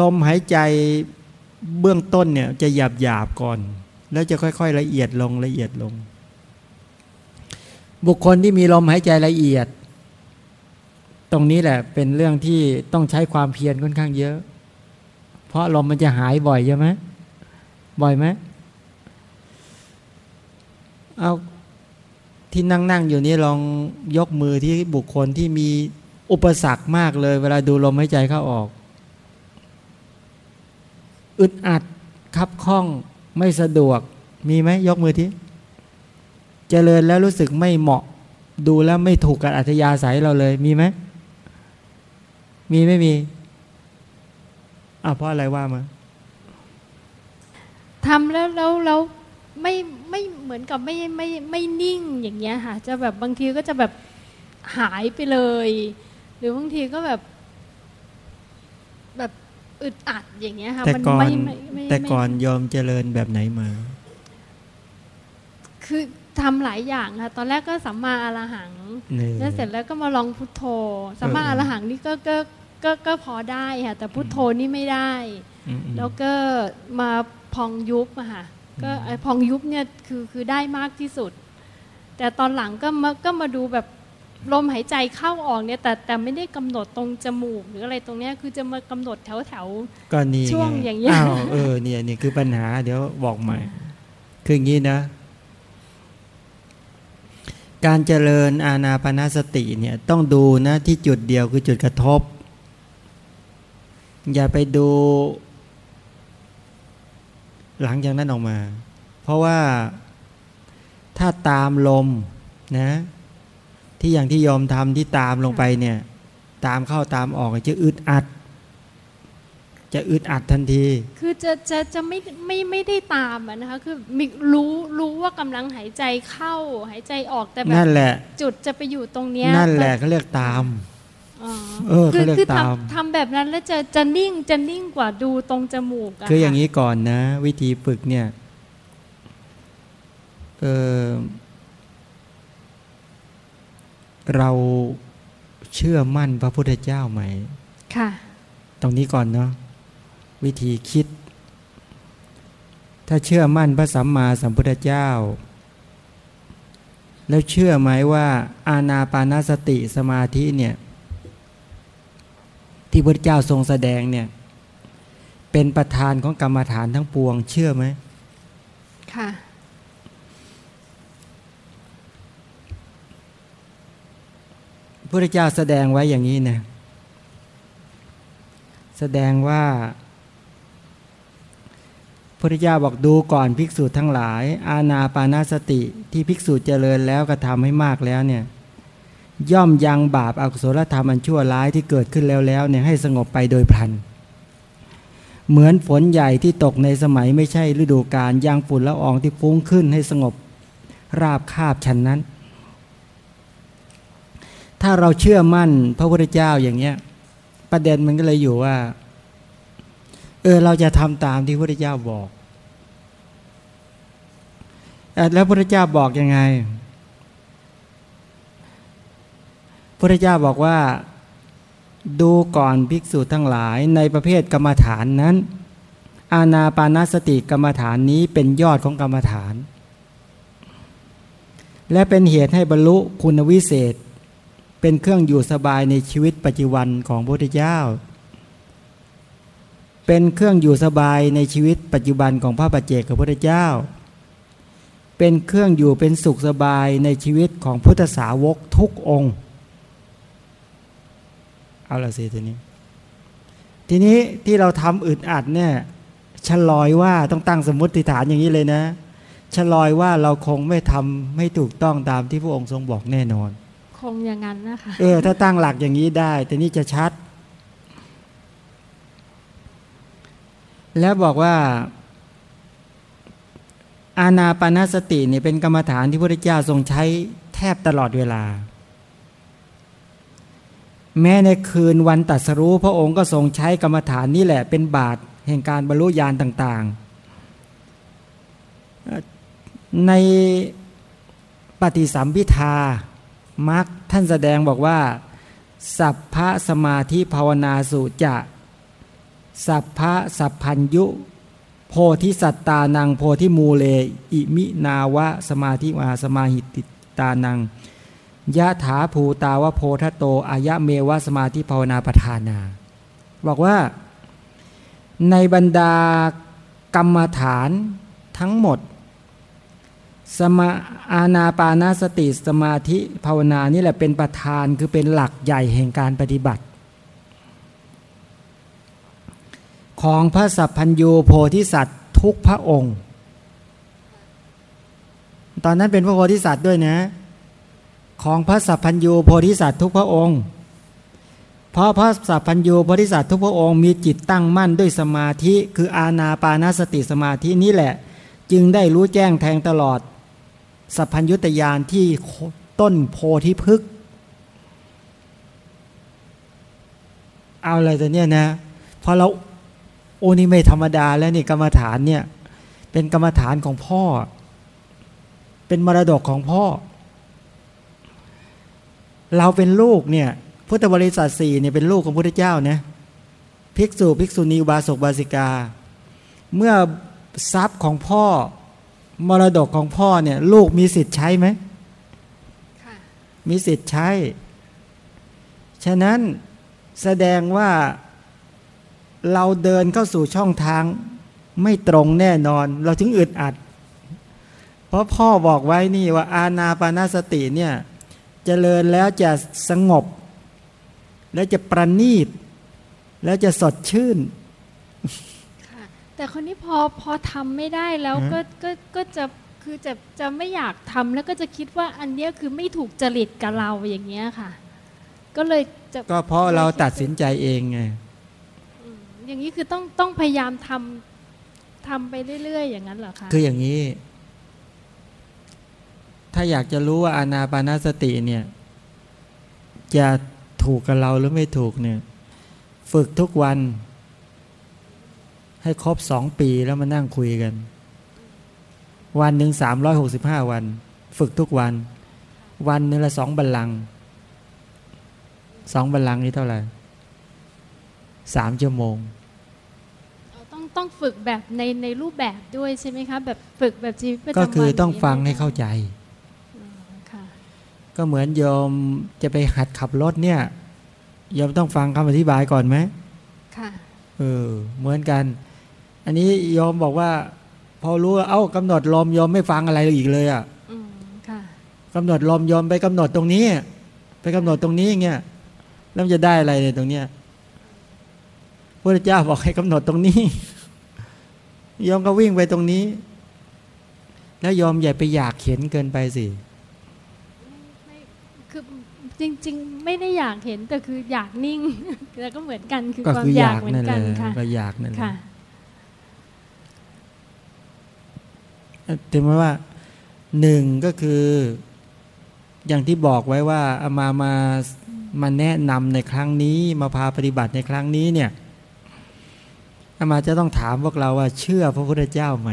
ลมหายใจเบื้องต้นเนี่ยจะหยาบหยาบก่อน แล้วจะค่อย ๆ ละเอียดลงละเอียดลง บุคคลที่มีลมหายใจละเอียด ตรงนี้แหละเป็นเรื่องที่ต้องใช้ความเพียรค่อนข้างเยอะ เพราะลมมันจะหายบ่อยใช่ไหมบ่อยไหมเอาที่นั่งนั่งอยู่นี้ลองยกมือที่บุคคลที่มีอุปสรรคมากเลย เวลาดูลมหายใจเข้าออก อึดอัดคับข้องไม่สะดวกมีไหมยกมือที่ เจริญแล้วรู้สึกไม่เหมาะ ดูแล้วไม่ถูกกับอัธยาศัยเราเลยมีไหมมีไม่มีอะเพราะอะไรว่ามาทำแล้วแล้วแล้วไม่ไม่เหมือนกับไม่ไม่ไม่นิ่งอย่างเงี้ยค่ะ จะแบบบางทีก็จะแบบหายไปเลย หรือบางทีก็แบบ แบบอึดอัดอย่างเงี้ยค่ะแต่ก่อนแต่ก่อนยอมเจริญแบบไหนมา คือ ทำหลายอย่างค่ะ ตอนแรกก็สัมมาอรหังแล้วเสร็จแล้วก็มาลองพุทโธสัมมาอรหังนี่ก็ก็ก็ก็พอได้ค่ะ แต่พุทโธนี่ไม่ได้ แล้วก็มาพองยุบอะค่ะก็ไอพองยุบเนี่ยคือคือได้มากที่สุด แต่ตอนหลังก็มาก็มาดูแบบลมหายใจเข้าออกเนี่ยแต่แต่ไม่ได้กำหนดตรงจมูกหรืออะไรตรงเนี้ยคือจะมากำหนดแถวแถวก็นี่ช่วงอย่างเงี้ยอ้าวเออเนี่ยนี่คือปัญหาเดี๋ยวบอกใหม่ คืออย่างนี้นะ การเจริญอาณาปณสติเนี่ยต้องดูนะที่จุดเดียวคือจุดกระทบ อย่าไปดู หลังจากนั้นออกมา เพราะว่าถ้าตามลมนะที่อย่างที่ยอมทำที่ตามลงไปเนี่ย ตามเข้าตามออกจะอึดอัด จะอึดอัดทันที คือจะจะจะไม่ไม่ไม่ได้ตามนะคะคือมีรู้รู้ว่ากำลังหายใจเข้าหายใจออกแต่แบบนั่นแหละ จุดจะไปอยู่ตรงเนี้ยนั่นแหละเขาเรียกตามเออเขาเรียกตามทำแบบนั้นแล้วจะจะนิ่งจะนิ่งกว่าดูตรงจมูกคืออย่างนี้ก่อนนะ วิธีฝึกเนี่ยเออเราเชื่อมั่นพระพุทธเจ้าไหม ค่ะ ตรงนี้ก่อนเนาะ วิธีคิด ถ้าเชื่อมั่นพระสัมมาสัมพุทธเจ้า แล้วเชื่อไหมว่าอาณาปานาสติสมาธิเนี่ยที่พระเจ้าทรงแสดงเนี่ยเป็นประธานของกรรมฐานทั้งปวง เชื่อไหมค่ะพระเจ้าแสดงไว้อย่างนี้นะแสดงว่า พระเจ้าบอกดูก่อนภิกษุทั้งหลาย อาณาปานาสติที่ภิกษุเจริญแล้วกระทำให้มากแล้วเนี่ยย่อมยังบาปอากุศลธรรมอันชั่วร้ายที่เกิดขึ้นแล้วแล้วเนี่ยให้สงบไปโดยพลัน เหมือนฝนใหญ่ที่ตกในสมัยไม่ใช่ฤดูกาลยังฝุ่นละอองที่ฟุ้งขึ้นให้สงบราบคาบฉันนั้น ถ้าเราเชื่อมั่นพระพุทธเจ้าอย่างเนี้ยประเด็นมันก็เลยอยู่ว่าเออเราจะทำตามที่พระพุทธเจ้าบอก แล้วพระพุทธเจ้าบอกยังไงพระพุทธเจ้าบอกว่าดูก่อนภิกษุทั้งหลายในประเภทกรรมฐานนั้น อาณาปานาสติกรรมฐานนี้เป็นยอดของกรรมฐาน และเป็นเหตุให้บรรลุคุณวิเศษ เป็นเครื่องอยู่สบายในชีวิตปัจจุบันของพระพุทธเจ้า เป็นเครื่องอยู่สบายในชีวิตปัจจุบันของพระปัจเจกพระพุทธเจ้า เป็นเครื่องอยู่เป็นสุขสบายในชีวิตของพุทธสาวกทุกองค์ เอาละสิทีนี้ ทีนี้ที่เราทำอึดอัดเนี่ยฉลอยว่าต้องตั้งสมมติฐานอย่างนี้เลยนะฉลอยว่าเราคงไม่ทำไม่ถูกต้องตามที่พระองค์ทรงบอกแน่นอน คงอย่างนั้นนะคะเออถ้าตั้งหลักอย่างนี้ได้ แต่นี่จะชัด แล้วบอกว่า อาณาปณสติเนี่ยเป็นกรรมฐานที่พระพุทธเจ้าทรงใช้แทบตลอดเวลา แม้ในคืนวันตัดสรู้พระองค์ก็ทรงใช้กรรมฐานนี่แหละเป็นบาทแห่งการบรรลุญาณต่าง ๆ ในปฏิสัมพิทามักท่านแสดงบอกว่า สัพพะสมาธิภาวนาสุจะ สัพพะสัพพัญยุ โพธิสัตตานังโพธิมูเล อิมินาวะสมาธิวาสมาหิติตานังยะถาภูตาวโพธโตอายะเมวะสมาธิภาวนาประธานา บอกว่า ในบรรดากรรมฐานทั้งหมด สมาอาณาปานาสติสมาธิภาวนานี่แหละเป็นประธานคือเป็นหลักใหญ่แห่งการปฏิบัติ ของพระสัพพัญญูโพธิสัตว์ทุกพระองค์ ตอนนั้นเป็นพระโพธิสัตว์ด้วยนะ ของพระสัพพัญญูโพธิสัตว์ทุกพระองค์ เพราะพระสัพพัญญูโพธิสัตว์ทุกพระองค์มีจิตตั้งมั่นด้วยสมาธิ คืออาณาปานาสติสมาธินี่แหละ จึงได้รู้แจ้งแทงตลอด สัพพัญญุตยานที่ต้นโพธิพฤกเอาอะไรแต่เนี้ยนะพอเรา โอ้นี่ไม่ธรรมดาแล้วนี่กรรมฐานเนี่ย เป็นกรรมฐานของพ่อ เป็นมรดกของพ่อ เราเป็นลูกเนี่ย พุทธบริษัทสี่เนี่ยเป็นลูกของพระพุทธเจ้านะภิกษุภิกษุณีบาศกบาสิกา เมื่อทรัพย์ของพ่อ มรดกของพ่อเนี่ย ลูกมีสิทธิ์ใช้ไหมมีสิทธิ์ใช้ ฉะนั้นแสดงว่า เราเดินเข้าสู่ช่องทาง ไม่ตรงแน่นอน เราถึงอึดอัด เพราะพ่อบอกไว้นี่ว่าอาณาปานาสติเนี่ยเจริญแล้วจะสงบ แล้วจะประณีต แล้วจะสดชื่นค่ะแต่คนนี้พอพอทำไม่ได้แล้วก็ก็ก็จะคือจะจะไม่อยากทำแล้วก็จะคิดว่าอันนี้คือไม่ถูกจริตกับเราอย่างเงี้ยค่ะ ก็เลยจะก็เพราะเราตัดสินใจเองไง อย่างนี้คือต้องต้องพยายามทำทำไปเรื่อยๆ อย่างนั้นเหรอคะคืออย่างนี้ ถ้าอยากจะรู้ว่าอานาปานาสติเนี่ย จะถูกกับเราหรือไม่ถูกเนี่ย ฝึกทุกวัน ให้ครบสองปีแล้วมานั่งคุยกัน วันหนึ่งสามร้อยหกสิบห้าวัน ฝึกทุกวัน วันนึงละสองบัลลังสองบัลลังนี้เท่าไหร่ สามชั่วโมงต้องต้องฝึกแบบในในรูปแบบด้วยใช่ไหมคะแบบฝึกแบบชีวิตประจำวันก็คือต้องฟังให้เข้าใจก็เหมือนโยมจะไปหัดขับรถเนี่ยโยมต้องฟังคำอธิบายก่อนไหมค่ะเออเหมือนกัน อันนี้โยมบอกว่า พอรู้เอ้ากำหนดลมโยมไม่ฟังอะไรอีกเลยอะกำหนดลมโยมไปกำหนดตรงนี้ ไปกำหนดตรงนี้เงี้ยแล้วจะได้อะไรในตรงเนี้ย พระเจ้าบอกให้กำหนดตรงนี้ยอมก็วิ่งไปตรงนี้ แล้วยอมอย่าไปอยากเข็นเกินไปสิจริง ๆ ไม่ได้อยากเห็นแต่คืออยากนิ่งแล้วก็เหมือนกันคือความอยากเหมือนกันค่ะก็อยากนั่นแหละถึงแม้ว่าหนึ่งก็คือ อย่างที่บอกไว้ว่าอามามามาแนะนำในครั้งนี้มาพาปฏิบัติในครั้งนี้เนี่ย อามาจะต้องถามพวกเราว่า เชื่อพระพุทธเจ้าไหม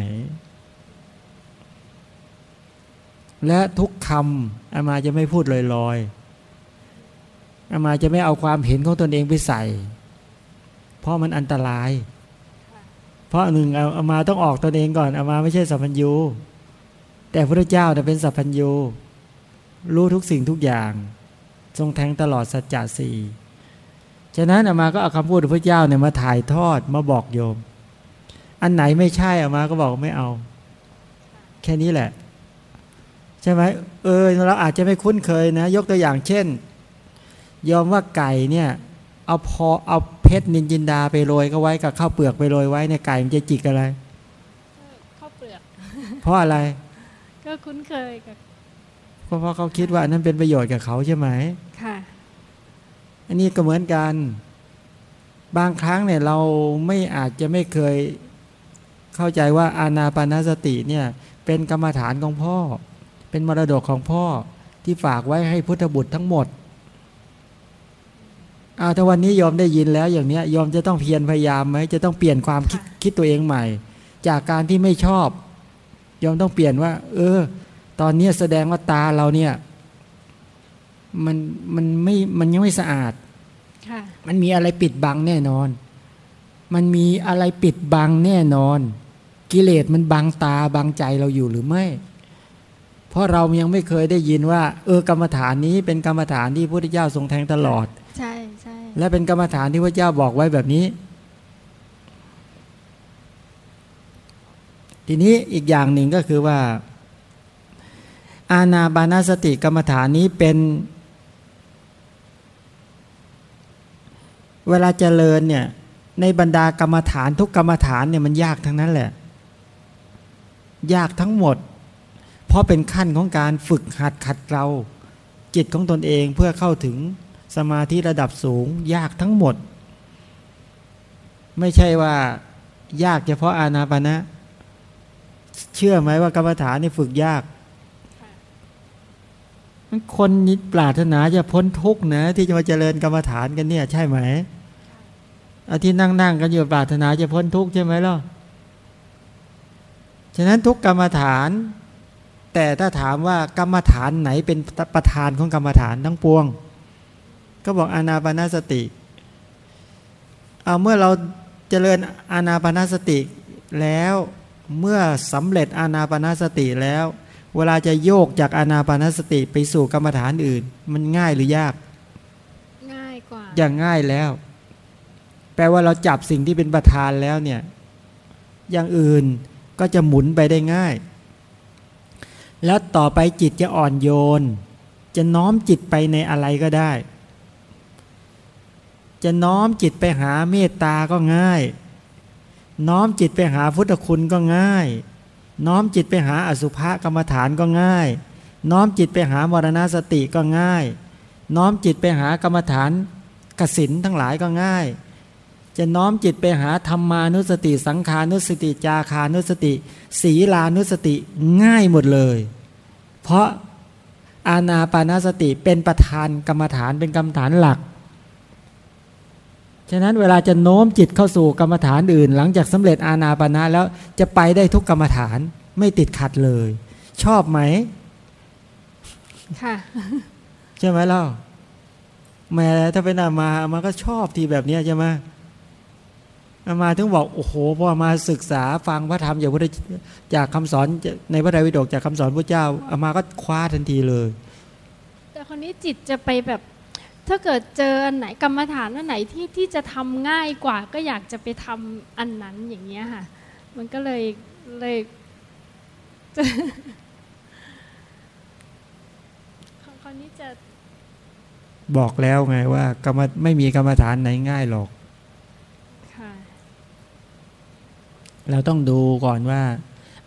และทุกคำอามาจะไม่พูดลอยๆอามาจะไม่เอาความเห็นของตนเองไปใส่ เพราะมันอันตราย เพราะหนึ่งอามาต้องออกตนเองก่อนอามาไม่ใช่สัพพัญญูแต่พระเจ้าเป็นสัพพัญญูรู้ทุกสิ่งทุกอย่าง ทรงแทงตลอดสัจจะสี่ ฉะนั้นอามาก็เอาคำพูดของพระเจ้าเนี่ยมาถ่ายทอดมาบอกโยม อันไหนไม่ใช่อามาก็บอกไม่เอา แค่นี้แหละ ใช่ไหมเออเราอาจจะไม่คุ้นเคยนะ ยกตัวอย่างเช่น ยอมว่าไก่เนี่ย เอาพอเอาเพชรนินจินดาไปโรยก็ไว้กับข้าวเปลือกไปโรยไว้ในไก่มันจะจิกอะไรข้าวเปลือก เพราะอะไร ก็คุ้นเคยกับเพราะเพราะเขาคิดว่านั้นเป็นประโยชน์กับเขาใช่ไหมค่ะ อันนี้ก็เหมือนกัน บางครั้งเนี่ยเราไม่อาจจะไม่เคยเข้าใจว่าอานาปนาสติเนี่ยเป็นกรรมฐานของพ่อ เป็นมรดกของพ่อที่ฝากไว้ให้พุทธบุตรทั้งหมดอาถ้าวันนี้ยอมได้ยินแล้วอย่างเนี้ยยอมจะต้องเพียรพยายามไหมจะต้องเปลี่ยนความคิดคิดตัวเองใหม่ จากการที่ไม่ชอบ ยอมต้องเปลี่ยนว่า เออ ตอนนี้แสดงว่าตาเราเนี่ย มันมันไม่มันยังไม่สะอาดมันมีอะไรปิดบังแน่นอน มันมีอะไรปิดบังแน่นอน กิเลสมันบังตาบังใจเราอยู่หรือไม่ เพราะเรายังไม่เคยได้ยินว่า เออกรรมฐานนี้เป็นกรรมฐานที่พระพุทธเจ้าทรงแทงตลอด ใช่ใช่และเป็นกรรมฐานที่พระเจ้าบอกไว้แบบนี้ ทีนี้อีกอย่างหนึ่งก็คือว่า อาณาบานาสติกรรมฐานนี้เป็น เวลาเจริญเนี่ย ในบรรดากรรมฐานทุกกรรมฐานเนี่ยมันยากทั้งนั้นแหละ ยากทั้งหมด เพราะเป็นขั้นของการฝึกหัดขัดเราจิตของตนเองเพื่อเข้าถึงสมาธิระดับสูง ยากทั้งหมด ไม่ใช่ว่ายากเฉพาะอานาปณะเชื่อไหมว่ากรรมฐานนี่ฝึกยาก คนปรารถนาจะพ้นทุกข์นะ ที่จะมาเจริญกรรมฐานกันเนี่ย ใช่ไหมอาที่นั่งนั่งกันอยู่ปรารถนาจะพ้นทุกข์ใช่ไหมล่ะฉะนั้นทุกกรรมฐาน แต่ถ้าถามว่ากรรมฐานไหนเป็นประธานของกรรมฐานทั้งปวง ก็บอกอานาปนาสติเอาเมื่อเราเจริญอานาปนาสติแล้วเมื่อสำเร็จอานาปนาสติแล้ว เวลาจะโยกจากอานาปานสติไปสู่กรรมฐานอื่น มันง่ายหรือยาก ง่ายกว่า อย่างง่ายแล้ว แปลว่าเราจับสิ่งที่เป็นประธานแล้วเนี่ย อย่างอื่นก็จะหมุนไปได้ง่าย แล้วต่อไปจิตจะอ่อนโยน จะน้อมจิตไปในอะไรก็ได้ จะน้อมจิตไปหาเมตตาก็ง่าย น้อมจิตไปหาพุทธคุณก็ง่าย น้อมจิตไปหาอสุภะกรรมฐานก็ง่าย น้อมจิตไปหามรณสติก็ง่าย น้อมจิตไปหากรรมฐานกสินทั้งหลายก็ง่าย จะน้อมจิตไปหาธรรมานุสติ สังขานุสติ จาคานุสติ ศีลานุสติง่ายหมดเลย เพราะอาณาปานาสติเป็นประธานกรรมฐานเป็นกรรมฐานหลัก ฉะนั้นเวลาจะโน้มจิตเข้าสู่กรรมฐานอื่น หลังจากสำเร็จอาณาปานาแล้วจะไปได้ทุกกรรมฐานไม่ติดขัดเลย ชอบไหมค่ะใช่ไหมเล่าแม้ถ้าเป็นอามาอามาก็ชอบทีแบบนี้ใช่ไหมอามาถึงบอกโอ้โหพอมาศึกษาฟังพระธรรมจากพระจากคำสอนในพระไตรปิฎกจากคำสอนพระเจ้าอามาก็คว้าทันทีเลย แต่คนนี้จิตจะไปแบบ ถ้าเกิดเจออันไหนกรรมฐานอันไหนที่ที่จะทำง่ายกว่า ก็อยากจะไปทำอันนั้นอย่างเงี้ยค่ะ มันก็เลยเลยคราวนี้จะบอกแล้วไงว่ากรรมไม่มีกรรมฐานไหนง่ายหรอกเราต้องดูก่อนว่า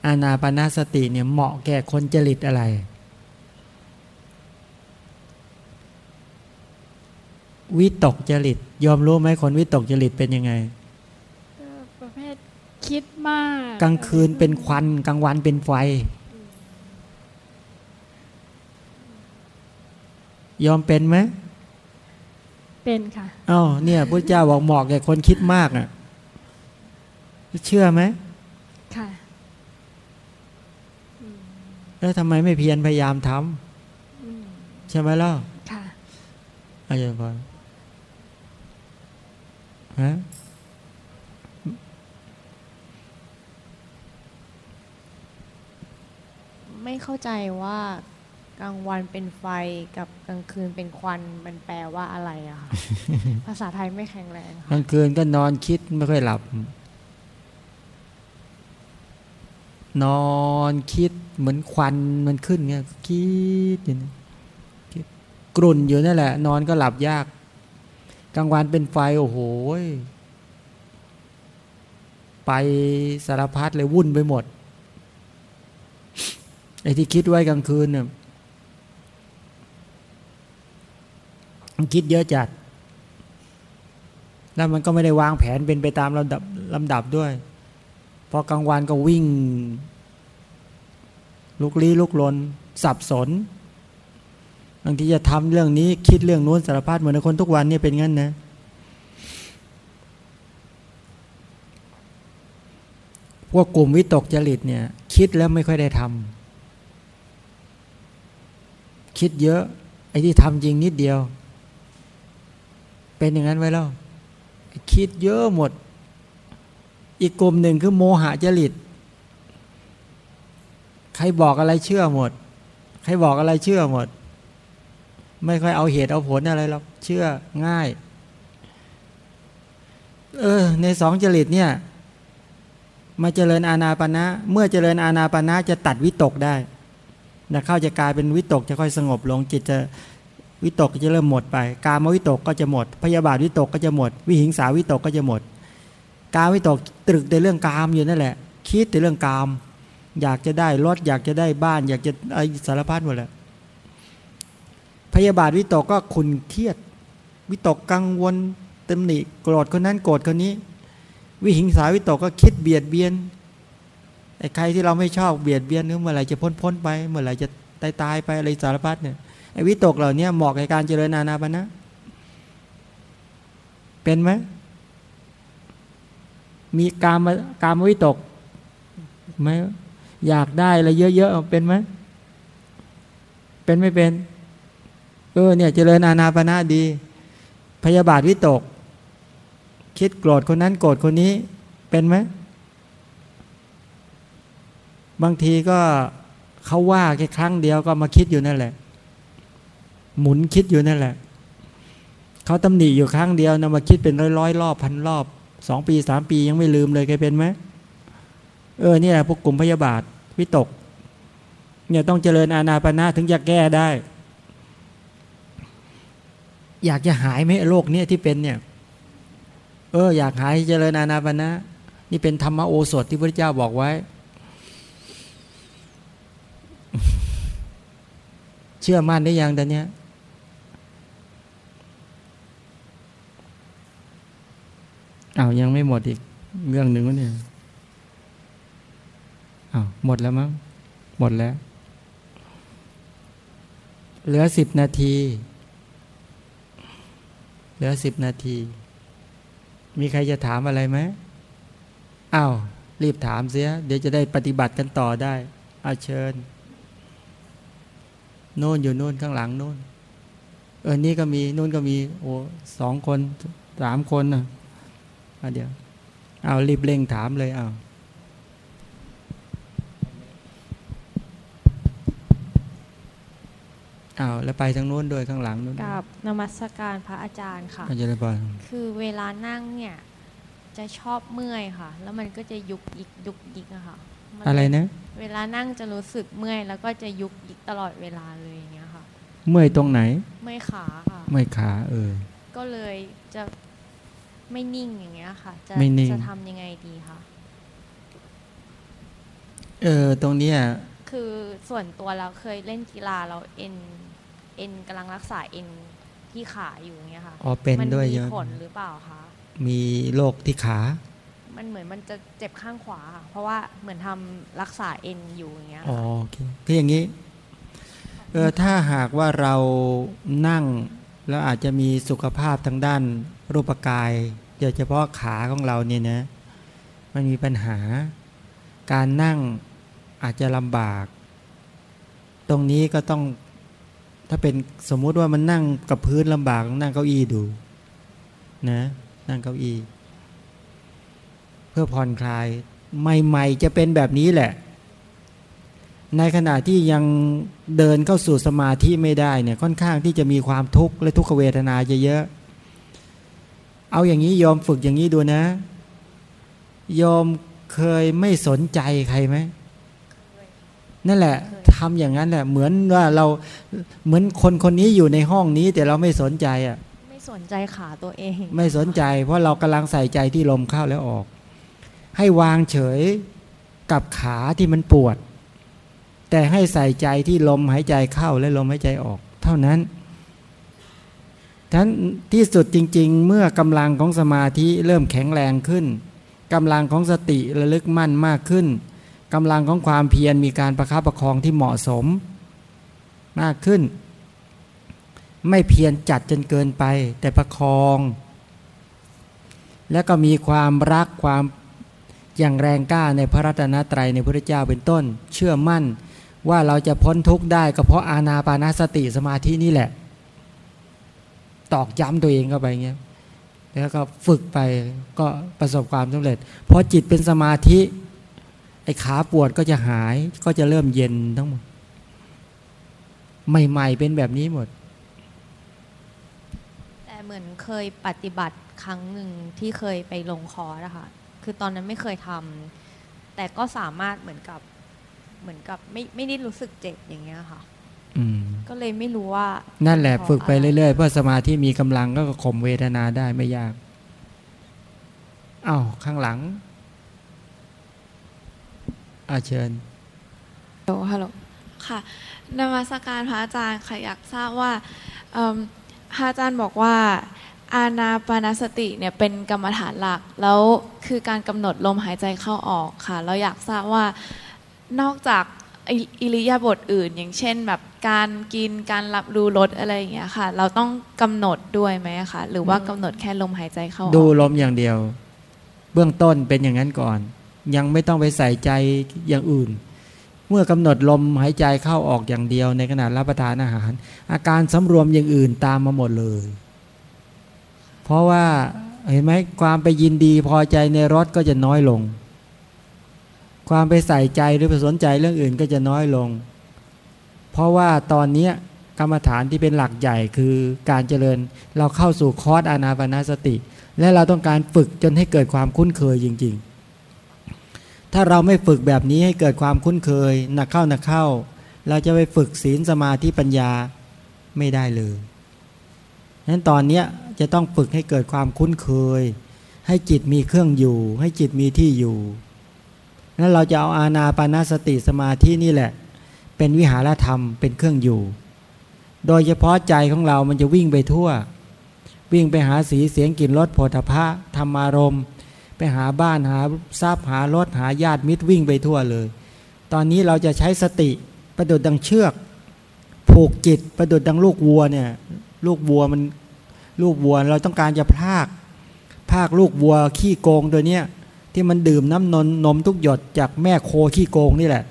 อานาปนาสติเนี่ยเหมาะแก่คนจริตอะไร วิตกจริตยอมรู้ไหมคนวิตกจริตเป็นยังไงประเภทคิดมาก กลางคืนเป็นควันกลางวันเป็นไฟ ยอมเป็นไหมเป็นค่ะอ๋อเนี่ยพระเจ้าบอกเหมาะแก่คนคิดมากอะ เชื่อไหมค่ะแล้วทำไมไม่เพียรพยายามทำใช่ไหมล่ะค่ะอาจารย์พอ ฮะไม่เข้าใจว่ากลางวันเป็นไฟกับกลางคืนเป็นควันมันแปลว่าอะไรอะคะภาษาไทยไม่แข็งแรงกลางคืนก็นอนคิดไม่ค่อยหลับ นอนคิดเหมือนควันมันขึ้นเงี้ยคิดอยู่กลุ่นอยู่นั่นแหละ นอนก็หลับยาก กลางวันเป็นไฟโอ้โหไปสารพัดเลยวุ่นไปหมดไอ้ที่คิดไว้กลางคืนเนี่ยมันคิดเยอะจัด แล้วมันก็ไม่ได้วางแผนเป็นไปตามลำดับลำดับด้วย พอกลางวันก็วิ่ง ลุกลี้ลุกลน สับสน บางทีจะทำเรื่องนี้คิดเรื่องนู้นสารพัดเหมือนคนทุกวันเนี่ยเป็นงั้นนะพวกกลุ่มวิตกจริตเนี่ย คิดแล้วไม่ค่อยได้ทำคิดเยอะ ไอ้ที่ทำจริงนิดเดียว เป็นอย่างนั้นไว้แล้วคิดเยอะหมด อีกกลุ่มหนึ่งคือโมหะจริต ใครบอกอะไรเชื่อหมด ใครบอกอะไรเชื่อหมด ไม่ค่อยเอาเหตุเอาผลอะไรหรอกเชื่อง่าย เออ ในสองจริตเนี่ย มาเจริญอาณาปณะเมื่อเจริญอาณาปณะจะตัดวิตกได้นะเข้าจะกลายเป็นวิตกจะค่อยสงบลงจิตจะวิตกจะเริ่มหมดไป กามวิตกก็จะหมด พยาบาทวิตกก็จะหมด วิหิงสาวิตกก็จะหมด กามวิตกตรึกในเรื่องกามอยู่นั่นแหละ คิดแต่เรื่องกาม อยากจะได้รถอยากจะได้บ้าน อยากจะไอสารพัดหมดแหละ พยาบาทวิตกก็คุณเครียด วิตกกังวลต็มหนิโกรธคนนั้นโกรธคนนี้ วิหิงสาวิตกก็คิดเบียดเบียนไอ้ใครที่เราไม่ชอบเบียดเบียนเมื่อไหร่จะพ้นพ้นไป เมื่อไหร่จะตายตายไปอะไรสารพัดเนี่ยไอ้วิตกเหล่านี้เหมาะในการเจริญนานาปณะเป็นไหมมีการมาการมวิตกไหมอยากได้อะไรเยอะๆเป็นไหมเป็นไม่เป็น เออเนี่ยเจริญอานาปณะดี พยาบาทวิตก คิดโกรธคนนั้นโกรธคนนี้เป็นไหมบางทีก็เขาว่าแค่ครั้งเดียวก็มาคิดอยู่นั่นแหละ หมุนคิดอยู่นั่นแหละเขาตำหนิอยู่ครั้งเดียวนะมาคิดเป็นร้อยร้อยรอบพันรอบสองปีสามปียังไม่ลืมเลยเคยเป็นไหมเออเนี่ยพวกกลุ่มพยาบาทวิตก เนี่ยต้องเจริญอาณาปณะถึงจะแก้ได้ อยากจะหายไหมโรคเนี่ยที่เป็นเนี่ย เออ อยากหายเจริญอาณาปณะนี่เป็นธรรมโอสถที่พระเจ้าบอกไว้ เชื่อมั่นได้ยังตอนนี้ยอา้าวยังไม่หมดอีกเรื่องหนึ่งวะเนี่ยอ้าวหมดแล้วมั้งหมดแล้ว เหลือสิบนาที เหลือสิบนาที มีใครจะถามอะไรไหมอ้าว รีบถามเสีย เดี๋ยวจะได้ปฏิบัติกันต่อได้ อาเชิญ โน่นอยู่โน่นข้างหลังโน่น เออ นี่ก็มีโน่นก็มี โอ้สองคนสามคนนะเอาเดี๋ยว เอารีบเร่งถามเลยเอาเอาแล้วไปทางโน้นโดยข้างหลังโน้นกับนมัสการพระอาจารย์ค่ะอาจารย์บอลคือเวลานั่งเนี่ยจะชอบเมื่อยค่ะ แล้วมันก็จะยุกยิกยุกยิกอะค่ะอะไรนะเวลานั่งจะรู้สึกเมื่อย แล้วก็จะยุกยิกตลอดเวลาเลยอย่างเงี้ยค่ะ เมื่อยตรงไหน เมื่อยขาค่ะ เมื่อยขาเออ ก็เลยจะไม่นิ่งอย่างเงี้ยค่ะ จะจะทำยังไงดีคะเออตรงเนี้ยคือส่วนตัวเราเคยเล่นกีฬาเราเอ็น เอ็นกำลังรักษาเอ็นที่ขาอยู่เงี้ยค่ะอ๋อเป็นด้วยเยอะมีผลหรือเปล่าคะมีโรคที่ขา มันเหมือนมันจะเจ็บข้างขวาเพราะว่าเหมือนทำรักษาเอ็นอยู่อย่างเงี้ยอ๋อโอเคคืออย่างนี้เออถ้าหากว่าเรานั่ง แล้วอาจจะมีสุขภาพทางด้านรูปกายโดยเฉพาะขาของเราเนี่ยนะมันมีปัญหา การนั่งอาจจะลำบาก ตรงนี้ก็ต้อง ถ้าเป็นสมมุติว่ามันนั่งกับพื้นลำบากนั่งเก้าอี้ดู นะ นั่งเก้าอี้ เพื่อผ่อนคลาย ใหม่ ๆ จะเป็นแบบนี้แหละ ในขณะที่ยังเดินเข้าสู่สมาธิไม่ได้เนี่ยค่อนข้างที่จะมีความทุกข์และทุกขเวทนาเยอะๆเอาอย่างนี้ยอมฝึกอย่างนี้ดูนะยอมเคยไม่สนใจใครไหม นั่นแหละทำอย่างนั้นแหละเหมือนว่าเราเหมือนคนคนนี้อยู่ในห้องนี้แต่เราไม่สนใจอะไม่สนใจขาตัวเอง ไม่สนใจ เพราะเรากำลังใส่ใจที่ลมเข้าแล้วออก ให้วางเฉยกับขาที่มันปวด แต่ให้ใส่ใจที่ลมหายใจเข้าและลมหายใจออก เท่านั้นทั้นที่สุดจริง ๆ เมื่อกำลังของสมาธิเริ่มแข็งแรงขึ้นกำลังของสติระลึกมั่นมากขึ้น กำลังของความเพียรมีการประคับประคองที่เหมาะสม มากขึ้น ไม่เพียรจัดจนเกินไป แต่ประคอง แล้วก็มีความรักความอย่างแรงกล้าในพระรัตนตรัยในพระเจ้าเป็นต้น เชื่อมั่นว่าเราจะพ้นทุกข์ได้ก็เพราะอาณาปานาสติสมาธินี่แหละ ตอกย้ำตัวเองเข้าไปเงี้ยแล้วก็ฝึกไปก็ประสบความสำเร็จพอจิตเป็นสมาธิ ไอ้ขาปวดก็จะหายก็จะเริ่มเย็นทั้งหมด ใหม่ๆเป็นแบบนี้หมด แต่เหมือนเคยปฏิบัติครั้งหนึ่งที่เคยไปลงคอร์สนะคะคือตอนนั้นไม่เคยทำแต่ก็สามารถเหมือนกับเหมือนกับไม่ไม่ได้รู้สึกเจ็บอย่างเงี้ยค่ะก็เลยไม่รู้ว่า นั่นแหละฝึกไปเรื่อยๆ เพื่อสมาธิมีกำลังก็ข่มเวทนาได้ไม่ยากอ้าวข้างหลัง อาเชิญโลฮัลโหลค่ะนมัสการพระอาจารย์ค่ะอยากทราบว่าพระอาจารย์บอกว่า อาณาปานสติเนี่ยเป็นกรรมฐานหลัก แล้วคือการกำหนดลมหายใจเข้าออกค่ะแล้วอยากทราบว่านอกจากอิริยาบถอื่น อย่างเช่นแบบการกินการรับรู้รสอะไรอย่างเงี้ยค่ะ เราต้องกำหนดด้วยไหมคะหรือว่ากำหนดแค่ลมหายใจเข้าดูลมอย่างเดียว เบื้องต้นเป็นอย่างนั้นก่อน ยังไม่ต้องไปใส่ใจอย่างอื่น เมื่อกำหนดลมหายใจเข้าออกอย่างเดียวในขณะรับประทานอาหาร อาการสำรวมอย่างอื่นตามมาหมดเลย เพราะว่าเห็นไหมความไปยินดีพอใจในรถก็จะน้อยลง ความไปใส่ใจหรือไปสนใจเรื่องอื่นก็จะน้อยลง เพราะว่าตอนนี้กรรมฐานที่เป็นหลักใหญ่คือการเจริญเราเข้าสู่คอร์สอานาปนาสติ และเราต้องการฝึกจนให้เกิดความคุ้นเคยจริง ๆ ถ้าเราไม่ฝึกแบบนี้ให้เกิดความคุ้นเคยหนักเข้าหนักเข้า เราจะไปฝึกศีลสมาธิปัญญาไม่ได้เลยนั้นตอนนี้จะต้องฝึกให้เกิดความคุ้นเคย ให้จิตมีเครื่องอยู่ ให้จิตมีที่อยู่นั้นเราจะเอาอาณาปานาสติสมาธินี่แหละ เป็นวิหารธรรมเป็นเครื่องอยู่ โดยเฉพาะใจของเรามันจะวิ่งไปทั่ว วิ่งไปหาสีเสียงกลิ่นรสโผฏฐะธรรมารมณ์ ไปหาบ้านหาทรัพย์หารถหาญาติมิตรวิ่งไปทั่วเลย ตอนนี้เราจะใช้สติประดุดดังเชือก ผูกจิตประดุดดังลูกวัวเนี่ยลูกวัวมันลูกวัวเราต้องการจะพากพากลูกวัวขี้โกงตัวเนี้ยที่มันดื่มน้ำนนนมทุกหยดจากแม่โคขี้โกงนี่แหละ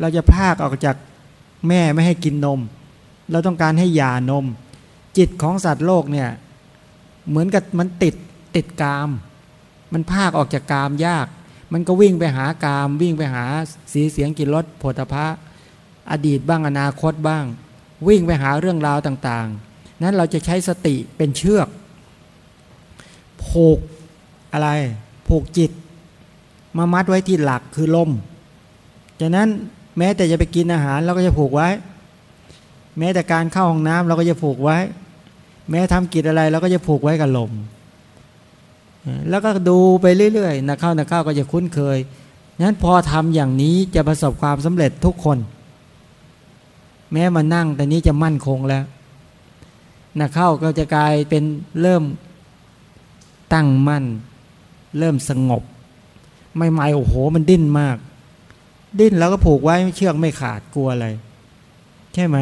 เราจะพากออกจากแม่ไม่ให้กินนม เราต้องการให้ยานม จิตของสัตว์โลกเนี่ยเหมือนกับมันติดติดกาม มันพากออกจากกามยาก มันก็วิ่งไปหากาม วิ่งไปหาสีเสียงกินรสโผฏฐะอดีตบ้างอนาคตบ้าง วิ่งไปหาเรื่องราวต่างๆ นั้นเราจะใช้สติเป็นเชือก ผูกอะไร ผูกจิต มามัดไว้ที่หลักคือลมจากนั้นแม้แต่จะไปกินอาหารเราก็จะผูกไว้ แม้แต่การเข้าห้องน้ำเราก็จะผูกไว้ แม้ทำกิจอะไรเราก็จะผูกไว้กับลม แล้วก็ดูไปเรื่อยๆนะเข้านะเข้าก็จะคุ้นเคยนั้นพอทำอย่างนี้จะประสบความสำเร็จทุกคน แม้มานั่งแต่นี้จะมั่นคงแล้วนะเข้าก็จะกลายเป็นเริ่มตั้งมั่น เริ่มสงบไม่ไม่โอ้โห มันดิ้นมาก ดิ้นแล้วก็ผูกไว้เชือกไม่ขาดกลัวอะไรใช่ไหม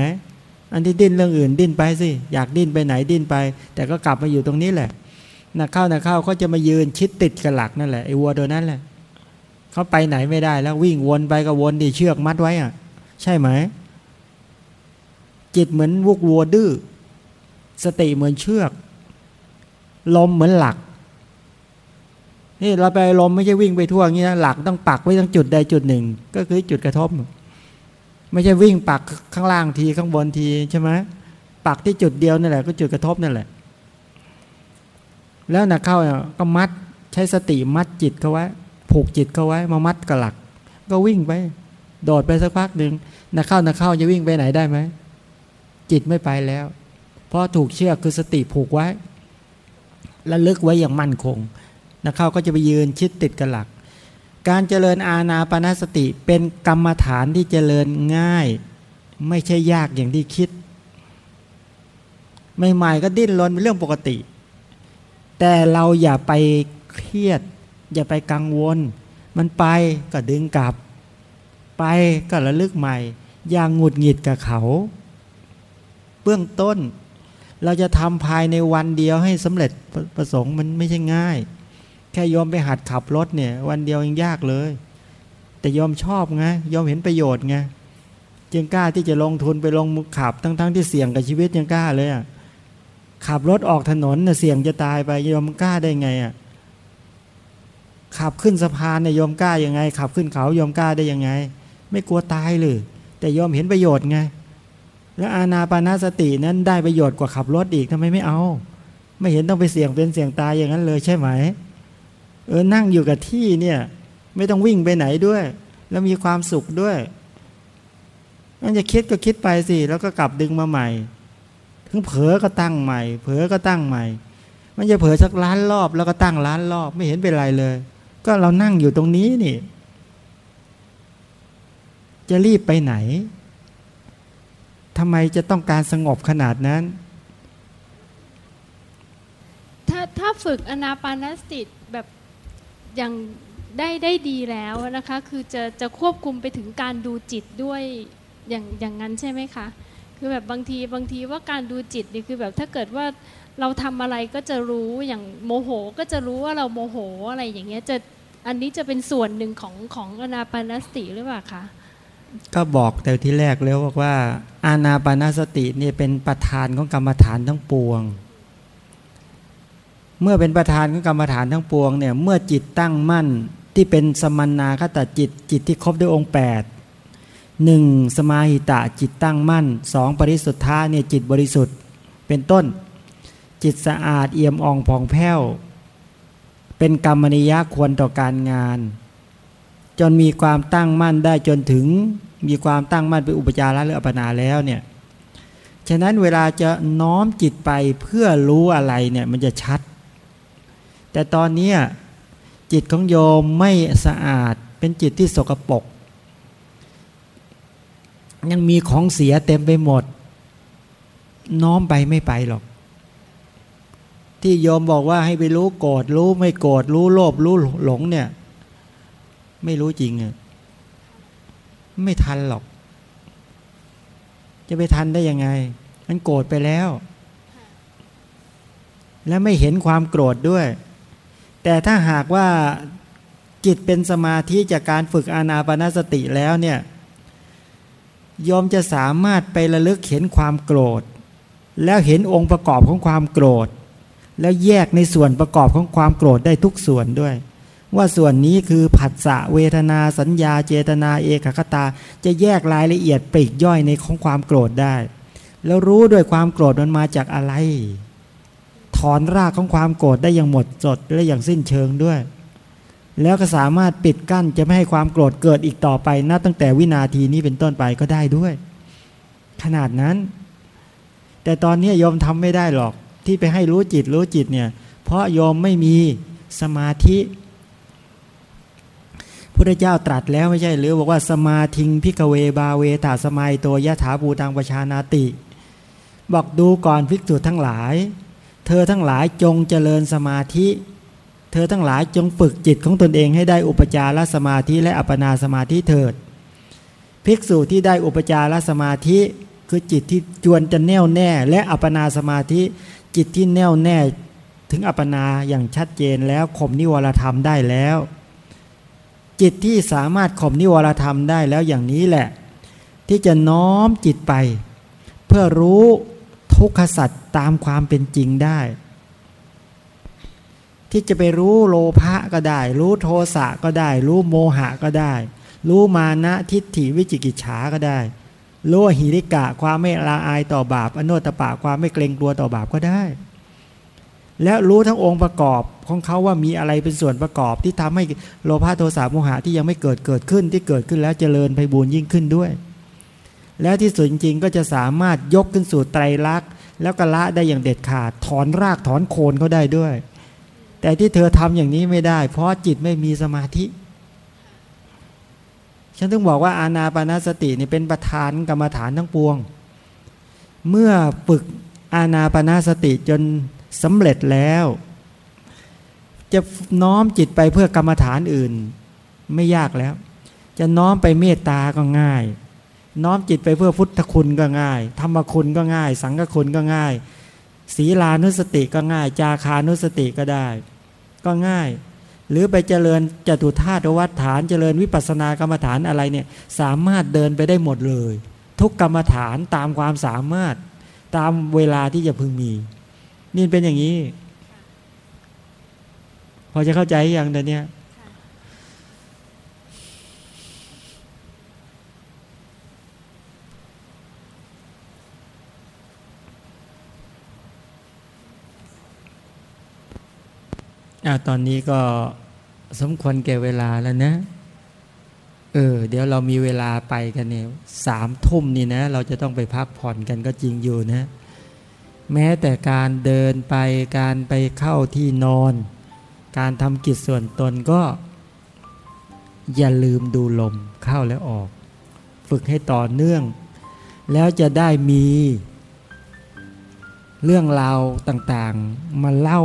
อันที่ดิ้นเรื่องอื่นดิ้นไปสิอยากดิ้นไปไหนดิ้นไป แต่ก็กลับมาอยู่ตรงนี้แหละ นักเข้านักเข้าเขาจะมายืนชิดติดกับหลักนั่นแหละไอ้วัวตัวนั้นแหละเขาไปไหนไม่ได้แล้ววิ่งวนไปก็วนดีเชือกมัดไว้อะใช่ไหมจิตเหมือนวกวัวดื้อสติเหมือนเชือก ลมเหมือนหลักนี่เราไปลมไม่ใช่วิ่งไปทั่วอย่างนี้นะหลักต้องปักไว้ทั้งจุดใดจุดหนึ่ง ก็คือจุดกระทบ ไม่ใช่วิ่งปักข้างล่างทีข้างบนทีใช่ไหมปักที่จุดเดียวนั่นแหละก็จุดกระทบนั่นแหละ แล้วนักเข้าก็มัดใช้สติมัดจิตเขาไว้ ผูกจิตเขาไว้ มามัดกับหลัก ก็วิ่งไป โดดไปสักพักหนึ่งนักเข้านักเข้าจะวิ่งไปไหนได้ไหมจิตไม่ไปแล้ว เพราะถูกเชือกคือสติผูกไว้ และลึกไว้อย่างมั่นคงนะเข้าก็จะไปยืนชิดติดกับหลัก การเจริญอาณาปณสติเป็นกรรมฐานที่เจริญง่าย ไม่ใช่ยากอย่างที่คิด ใหม่ๆก็ดิ้นรนเป็นเรื่องปกติ แต่เราอย่าไปเครียด อย่าไปกังวล มันไปก็ดึงกลับ ไปก็ระลึกใหม่ อย่างหงุดหงิดกับเขา เบื้องต้น เราจะทำภายในวันเดียวให้สำเร็จประสงค์มันไม่ใช่ง่าย แค่ยอมไปหัดขับรถเนี่ย วันเดียวยังยากเลย แต่ยอมชอบไงยอมเห็นประโยชน์ไงจึงกล้าที่จะลงทุนไปลงมือขับทั้งๆทที่เสี่ยงกับชีวิตยังกล้าเลยอะ ขับรถออกถนนเนี่ยเสี่ยงจะตายไปยอมกล้าได้ไงอะขับขึ้นสะพานเนี่ยยอมกล้ายังไง ขับขึ้นเขายอมกล้าได้ยังไง ไม่กลัวตายเลยแต่ยอมเห็นประโยชน์ไง แล้วอาณาปานาสตินั้นได้ประโยชน์กว่าขับรถอีกทำไมไม่เอา ไม่เห็นต้องไปเสี่ยงเป็นเสี่ยงตายอย่างนั้นเลยใช่ไหมเออนั่งอยู่กับที่เนี่ย ไม่ต้องวิ่งไปไหนด้วย แล้วมีความสุขด้วยนั่นจะคิดก็คิดไปสิแล้วก็กลับดึงมาใหม่ ถึงเผลอก็ตั้งใหม่ เผลอก็ตั้งใหม่ มันจะเผลอสักล้านรอบแล้วก็ตั้งล้านรอบไม่เห็นเป็นไรเลย ก็เรานั่งอยู่ตรงนี้นี่ จะรีบไปไหนทำไมจะต้องการสงบขนาดนั้น ถ้าถ้าฝึกอนาปานสติแบบอย่างได้ได้ดีแล้วนะคะ คือจะจะควบคุมไปถึงการดูจิตด้วยอย่างอย่างนั้นใช่ไหมคะ คือแบบบางทีบางทีว่าการดูจิตนี่คือแบบถ้าเกิดว่าเราทำอะไรก็จะรู้อย่างโมโหก็จะรู้ว่าเราโมโหอะไรอย่างเงี้ยจะอันนี้จะเป็นส่วนหนึ่งของของอนาปานสติหรือเปล่าคะก็บอกแต่ที่แรกแล้วบอกว่า อาณาปานสติเนี่ยเป็นประธานของกรรมฐานทั้งปวง เมื่อเป็นประธานของกรรมฐานทั้งปวงเนี่ยเมื่อจิตตั้งมั่นที่เป็นสมณนาคตจิตจิตที่ครบด้วยองค์ 8 หนึ่งสมาหิตะจิตตั้งมั่นสองปริสุทธาเนี่ยจิตบริสุทธิ์ เป็นต้น จิตสะอาดเอี่ยมอ่องผ่องแผ้ว เป็นกรรมนิยะควรต่อการงาน จนมีความตั้งมั่นได้จนถึงมีความตั้งมั่นเป็นอุปจาระหรืออัปนาแล้วเนี่ยฉะนั้นเวลาจะน้อมจิตไปเพื่อรู้อะไรเนี่ยมันจะชัด แต่ตอนนี้จิตของโยมไม่สะอาดเป็นจิตที่สกปรก ยังมีของเสียเต็มไปหมด น้อมไปไม่ไปหรอก ที่โยมบอกว่าให้ไปรู้โกรธรู้ไม่โกรธรู้โลภรู้หลงเนี่ย ไม่รู้จริงอะไม่ทันหรอก จะไปทันได้ยังไง มันโกรธไปแล้ว และไม่เห็นความโกรธด้วย แต่ถ้าหากว่าจิตเป็นสมาธิจากการฝึกอานาปนาสติแล้วเนี่ย ยอมจะสามารถไประลึกเห็นความโกรธ แล้วเห็นองค์ประกอบของความโกรธ แล้วแยกในส่วนประกอบของความโกรธได้ทุกส่วนด้วย ว่าส่วนนี้คือผัสสะเวทนาสัญญาเจตนาเอกคตา จะแยกรายละเอียดปลีกย่อยในของความโกรธได้ แล้วรู้ด้วยความโกรธมันมาจากอะไร ถอนรากของความโกรธได้อย่างหมดจดและอย่างสิ้นเชิงด้วย แล้วก็สามารถปิดกั้นจะไม่ให้ความโกรธเกิดอีกต่อไปนับตั้งแต่วินาทีนี้เป็นต้นไปก็ได้ด้วย ขนาดนั้น แต่ตอนนี้ยอมทำไม่ได้หรอก ที่ไปให้รู้จิตรู้จิตเนี่ย เพราะยอมไม่มีสมาธิพุทธเจ้าตรัสแล้วไม่ใช่หรือบอกว่าสมาธิงพิกเวบาเวตาสมัยตัวยะถาบูตังประชานาติ บอกดูก่อนภิกษุทั้งหลาย เธอทั้งหลายจงเจริญสมาธิ เธอทั้งหลายจงฝึกจิตของตนเองให้ได้อุปจารสมาธิและอัปปนาสมาธิเถิด ภิกษุที่ได้อุปจารสมาธิคือจิตที่จวนจะแน่วแน่ และอัปปนาสมาธิ จิตที่แน่วแน่ ถึงอัปปนาอย่างชัดเจนแล้วข่มนิวรธรรมได้แล้ว จิตที่สามารถข่มนิวรธรรมได้แล้วอย่างนี้แหละ ที่จะน้อมจิตไป เพื่อรู้ทุกขสัตว์ตามความเป็นจริงได้ ที่จะไปรู้โลภะก็ได้ รู้โทสะก็ได้ รู้โมหะก็ได้ รู้มานะทิฏฐิวิจิกิจฉาก็ได้ รู้หิริกะความไม่ละอายต่อบาปอนุตปะความไม่เกรงกลัวต่อบาปก็ได้ และรู้ทั้งองค์ประกอบของเขาว่ามีอะไรเป็นส่วนประกอบที่ทำให้โลภะโทสะโมหะที่ยังไม่เกิดเกิดขึ้นที่เกิดขึ้นแล้วเจริญไปบูญยิ่งขึ้นด้วย และที่สุดจริงก็จะสามารถยกขึ้นสู่ไตรลักษณ์แล้วก็ละได้อย่างเด็ดขาดถอนรากถอนโคนเขาได้ด้วย แต่ที่เธอทำอย่างนี้ไม่ได้ เพราะจิตไม่มีสมาธิ ฉันต้องบอกว่าอาณาปณสตินี่เป็นประธานกรรมฐานทั้งปวง เมื่อฝึกอาณาปณสติจนสำเร็จแล้ว จะน้อมจิตไปเพื่อกรรมฐานอื่น ไม่ยากแล้ว จะน้อมไปเมตตาก็ง่าย น้อมจิตไปเพื่อพุทธคุณก็ง่าย ธรรมคุณก็ง่าย สังฆคุณก็ง่าย ศีลานุสติก็ง่าย จาคานุสติก็ได้ ก็ง่าย หรือไปเจริญจตุธาตุวัฏฐานเจริญวิปัสสนากรรมฐานอะไรเนี่ยสามารถเดินไปได้หมดเลย ทุกกรรมฐานตามความสามารถตามเวลาที่จะพึงมี นี่เป็นอย่างนี้ พอจะเข้าใจอย่างเดียวนี้ อาตอนนี้ก็สมควรแก่เวลาแล้วนะ เออ เดี๋ยวเรามีเวลาไปกันเนี่ยสามทุ่มนี่นะ เราจะต้องไปพักผ่อนกันก็จริงอยู่นะ แม้แต่การเดินไปการไปเข้าที่นอน การทำกิจส่วนตนก็ อย่าลืมดูลมเข้าและออก ฝึกให้ต่อเนื่อง แล้วจะได้มี เรื่องราวต่างๆ มาเล่า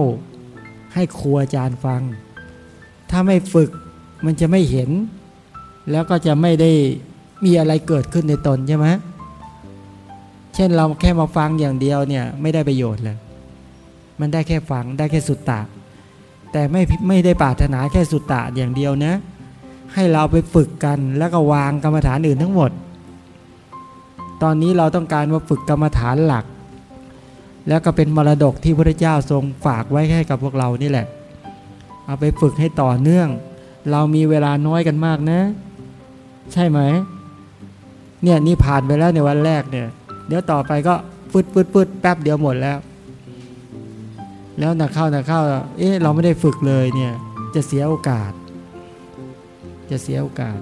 ให้ครูอาจารย์ฟัง ถ้าไม่ฝึกมันจะไม่เห็น แล้วก็จะไม่ได้มีอะไรเกิดขึ้นในตนใช่ไหมเช่นเราแค่มาฟังอย่างเดียวเนี่ยไม่ได้ประโยชน์เลย มันได้แค่ฟังได้แค่สุตตะ แต่ไม่ไม่ได้ปรารถนาแค่สุตตะอย่างเดียวนะ ให้เราไปฝึกกันแล้วก็วางกรรมฐานอื่นทั้งหมด ตอนนี้เราต้องการมาฝึกกรรมฐานหลัก แล้วก็เป็นมรดกที่พระเจ้าทรงฝากไว้ให้กับพวกเรานี่แหละ เอาไปฝึกให้ต่อเนื่อง เรามีเวลาน้อยกันมากนะ ใช่ไหม เนี่ยนี่ผ่านไปแล้วในวันแรกเนี่ย เดี๋ยวต่อไปก็ฟึดฟึดฟึดแป๊บเดียวหมดแล้ว แล้วนักเข้านักเข้า เอ๊ะเราไม่ได้ฝึกเลยเนี่ย จะเสียโอกาส จะเสียโอกาส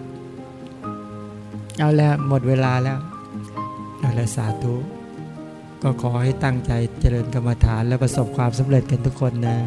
เอาแล้วหมดเวลาแล้วเอาละสาธุ ก็ขอให้ตั้งใจเจริญกรรมฐานและประสบความสำเร็จกันทุกคนนะ